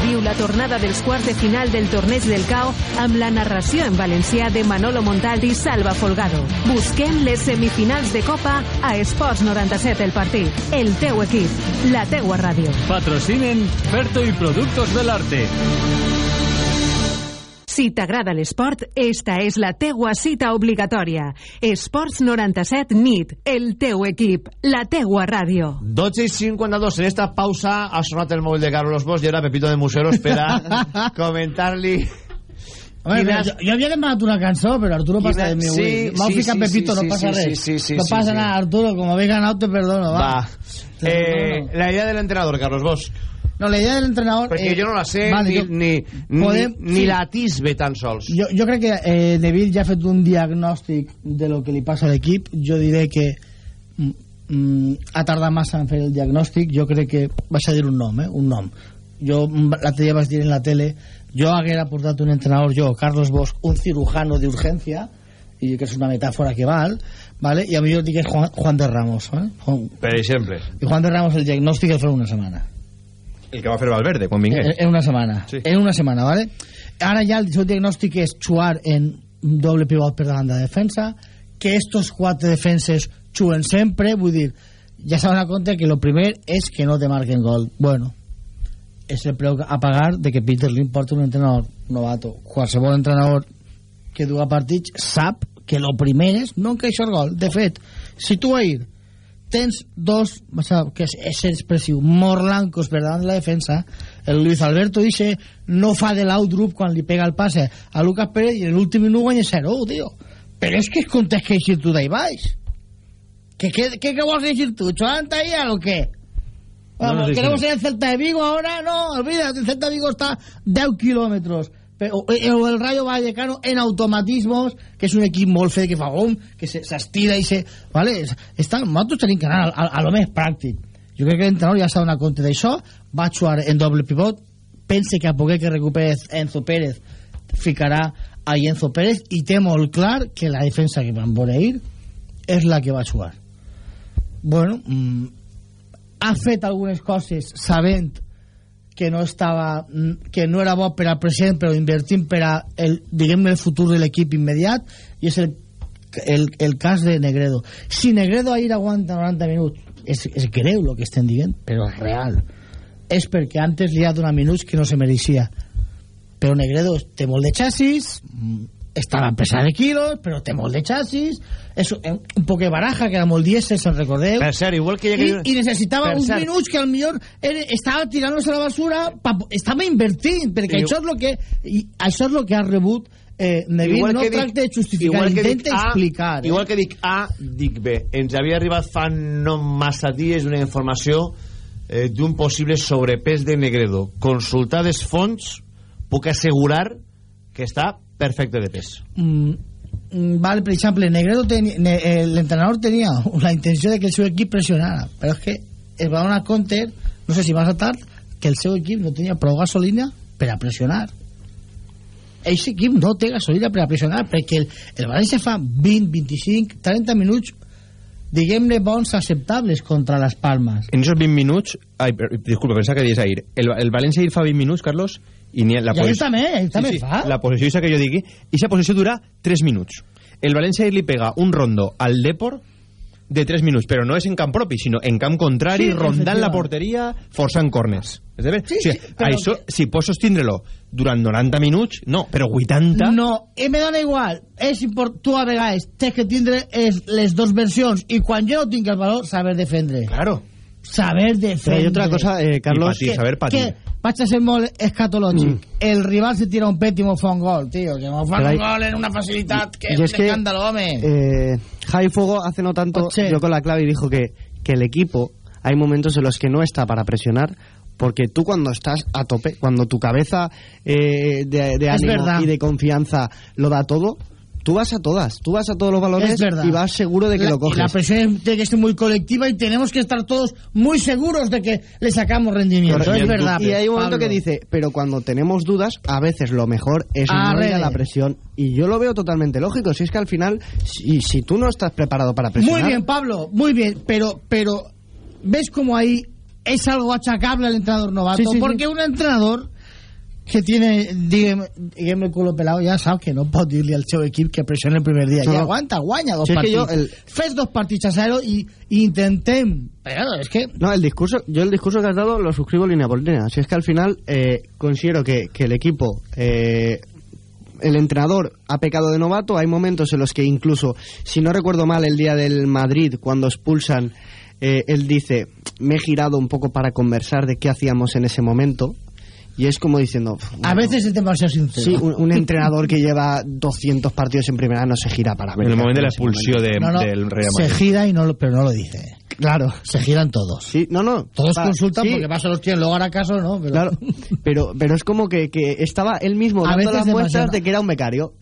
Viu la tornada dels quarts de final del torneig del CAO amb la narració en valencià de Manolo Montal i Salva Folgado. Busquem les semifinals de Copa a Esports 97 el partit. El teu equip, la teua ràdio. Patrocinen Ferto y Productos del Arte. Si t'agrada l'esport, esta és la teua cita obligatòria. Esports 97 NIT, el teu equip, la teua ràdio. 12 i 52 en esta pausa ha sonat el mòbil de Carlos Bosch i ara Pepito de Museros per a comentar-li Home, Quines- jo, jo havia demanat una cançó, però Arturo passa de mi avui. Sí, M'ha sí, ficat sí, Pepito, sí, no passa sí, res. sí, sí, no sí, passa sí. nada, Arturo, como habéis ganado te perdono, va. Va. Eh, la idea del entrenador, Carlos Bosch. No, la idea del entrenador... Perquè eh, jo no la sé, vale, ni, jo- ni, ni, podem- ni sí. la atisbe tan sols. Jo, jo crec que eh, Neville ja ha fet un diagnòstic de lo que li passa a l'equip. Jo diré que mm, mm, ha tardat massa en fer el diagnòstic. Jo crec que... Vaig a dir un nom, eh? Un nom. Jo mm, l'altre dia vaig dir en la tele jo haguera portat un entrenador, jo, Carlos Bosch, un cirujano de urgencia, i que és una metàfora que val, ¿vale? i a millor dic que és Juan, Juan de Ramos. Eh? Juan- Per exemple. I Juan de Ramos el diagnòstic el fa una setmana. El que va fer Valverde, quan vingués. En, en una setmana. Sí. En una setmana, ¿vale? Ara ja el seu diagnòstic és jugar en doble pivot per davant de la defensa, que estos quatre defenses juguen sempre, vull dir, ja s'ha donat compte que lo primer és que no te marquen gol. Bueno, és el preu a pagar de que Peter Lim porta un entrenador novato. Qualsevol entrenador que duga partits sap que lo primer és no encaixar gol. De fet, si tu ahir tens dos, o sea, que és, és expressiu, morlancos per davant de la defensa, el Luis Alberto dice no fa de l'outrup quan li pega el passe a Lucas Pérez i en l'últim minut guanya 0, tio. Però és que es comptes que eixir tu d'ahí baix. ¿Qué, qué, qué, qué vols decir tú? ¿Joan Tayar o qué? No, no Vamos, sé queremos ir al Celta de Vigo ahora, no, olvídate, el Celta de Vigo está 10 kilómetros. Pero, eh, o el Rayo Vallecano en automatismos, que és un equip molt fet, que fa gom, que se- s'estira i se... Vale? Està, nosaltres tenim que anar a, a, a lo més pràctic. Jo crec que l'entrenador ja s'ha donat compte d'això, va jugar en doble pivot, pense que a poder que recupere Enzo Pérez ficarà a Enzo Pérez i té molt clar que la defensa que van veure ahir és la que va jugar. Bueno, mm, ha fet algunes coses sabent que no estava mm, que no era bo per al present però invertint per a el, diguem el futur de l'equip immediat i és el, el, el cas de Negredo. Si Negredo ahir aguanta 90 minuts és, és greu el que estem dient però és real. És perquè antes li ha donat minuts que no se mereixia. Però Negredo té molt de xassis mm, estava pesant de quilos però té molt de xassis és un, un poc de baraja que era molt dièsel se'n recordeu Per cert, igual que ja i, que... i necessitava Per uns cert. minuts que al millor era, estava tirant-los a la basura pa, estava invertint perquè I- això és lo que i això és lo que ha rebut eh, Neville no tracta de justificar igual que dic intenta A, explicar eh? Igual que dic A, dic B. Ens havia arribat fa no massa dies una informació eh, d'un possible sobrepès de Negredo. Consultades fonts, puc assegurar que està perfecte de pes. Mm, mm, vale, per exemple Negredo teni, ne, eh, l'entrenador tenia la intenció de que el seu equip pressionara però és que es va donar compte no sé si massa tard que el seu equip no tenia prou gasolina per a pressionar aquest equip no té gasolina per a pressionar perquè el, el València fa 20, 25, 30 minuts diguem-ne bons acceptables contra les Palmes En esos 20 minuts... Ai, per- disculpa, pensava que dies ahir. El, el València ahir fa 20 minuts, Carlos, i ni la I ahir posi- també, ahir també fa. La posició esa que jo digui, i esa posició dura 3 minuts. El València li pega un rondo al Depor de 3 minuts, però no és en camp propi, sinó en camp contrari, Sí, rondant la porteria, forçant corners. És de ver? Sí, o sigui, sí, però això, si pots sostindre-lo durant 90 minuts, no, però 80... No, i me dona igual. És import... Tu a vegades tens que tindre es, les dos versions i quan jo no tinc el valor, saber defendre. Claro. Saber defendre. Hi ha otra cosa, eh, Carlos... I patir, saber patir. Que vaig a ser molt escatològic. Mm. El rival se tira un pet i m'ho fa un gol, tio. Que m'ho fa Pero un hay- gol en una facilitat que es un que, escándalo, home. eh, Javi Fuego hace no tanto Oche. dio con la clave y dijo que, que el equipo hay momentos en los que no está para presionar porque tú cuando estás a tope, cuando tu cabeza eh, de, de ánimo y de confianza lo da todo, tú vas a todas, tú vas a todos los balones y vas seguro de que la, lo coges. la presión tiene que ser muy colectiva y tenemos que estar todos muy seguros de que le sacamos rendimiento. Correcto. Es verdad. Y hay un momento Pablo. que dice, pero cuando tenemos dudas, a veces lo mejor es no ir a la presión. Y yo lo veo totalmente lógico. Si es que al final, si, si tú no estás preparado para presionar... Muy bien, Pablo, muy bien, pero, pero ¿ves cómo ahí es algo achacable al entrenador novato? Sí, sí, sí. Porque un entrenador que tiene, dígame, dígame el culo pelado, ya sabe que no pot dir-li al seu equip que pressione el primer dia. No, I aguanta, guanya dos Si és que partits. jo el- Fes dos partits a zero i, i intentem... Però és que... No, el discurso, yo el discurso que has dado lo suscribo línea por línea. Si es que al final eh, considero que, que el equipo, eh, el entrenador ha pecado de novato. Hay momentos en los que incluso, si no recuerdo mal, el día del Madrid, cuando expulsan, eh, él dice, me he girado un poco para conversar de qué hacíamos en ese momento. Y es como diciendo... A veces es demasiado sincero. Sí, un, un entrenador que lleva 200 partidos en primera no se gira para ver. En el momento de la expulsión de- No, no, del Real se Madrid. gira y no lo, pero no lo dice. Claro. Se giran todos. Sí, no, no. Todos Pa- consultan sí. porque pasa los tíos, luego hará caso, ¿no? Pero... Claro, pero, pero es como que, que estaba él mismo A dando veces las muestras de que era un becario.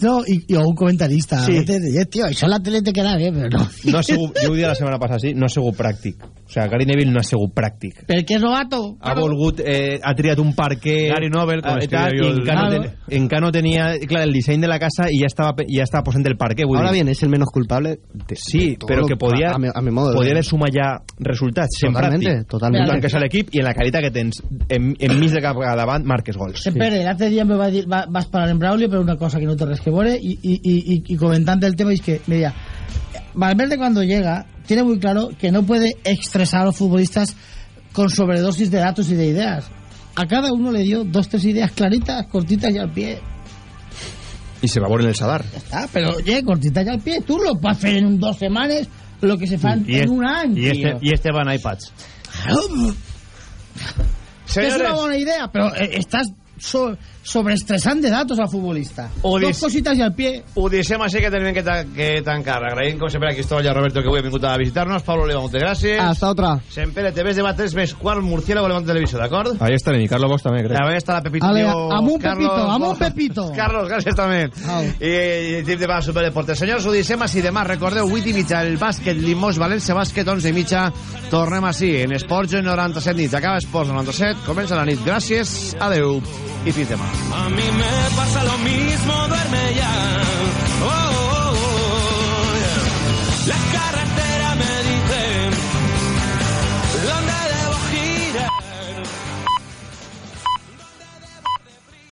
No, y, y o un comentarista. Sí. A veces, "Eh, tío, a la tele te queda bé, però no. No ha sigut, jo ho la setmana passada, sí, no ha sigut pràctic. O sigui, Gary Neville no ha sigut pràctic. Perquè és novato. Ha volgut, eh, ha triat un parquet... Gary Noble, com eh, escrivia tal, i el- encara, no Claro. ten, encara no tenia clar, el disseny de la casa i ja estava, ja estava posant el parquet. Vull Ahora dir. bien, es el menos culpable. de- Sí, de però que podia, a, a mi, a mi modo podia haver sumat ja resultats, sent Totalmente, pràctic. totalmente. Tanques a l'equip i en la qualitat que tens en, enmig de cap a davant marques gols. Sí. Pere, l'altre dia me va dir, va, vas parar en Braulio per una cosa que no té res que veure y, y, y, y, y comentando el tema es que, mira, Valverde cuando llega tiene muy claro que no puede estresar a los futbolistas con sobredosis de datos y de ideas. A cada uno le dio dos, tres ideas claritas, cortitas y al pie. I se va veure en el Sadar. Está, pero oye, cortitas y al pie. Tú lo puedes hacer en dos semanas lo que se fa en, I, en es- un any, i, este, tío. i Esteban iPads. Que es una Señores, buena idea, pero eh, estás so- sobreestresant de datos al futbolista. O Dos cositas y al pie. Ho deixem així que tenim que, ta que tancar. Agraïm, com sempre, a Cristóbal i a Roberto que avui ha vingut a visitar-nos. Pablo Oliva, moltes gràcies. Hasta otra. Sempre te ves de batres més quart murciélago Levante Televisió, d'acord? Ahí estarem, i Carlos Bosch també, crec. També està la Pepito. Ale, amb un Carlos, pepito, amb un pepito. Carlos, gràcies també. I, i tip de Super Deportes. Senyors, ho deixem així demà. Recordeu, 8 i mitja, el bàsquet Limós, València, bàsquet, 11 i mitja. Tornem així, en Esports 97 nit. Acaba Esports 97, comença la nit. Gràcies, adeu i fins demà. A mí me pasa lo mismo, duerme ya. Oh,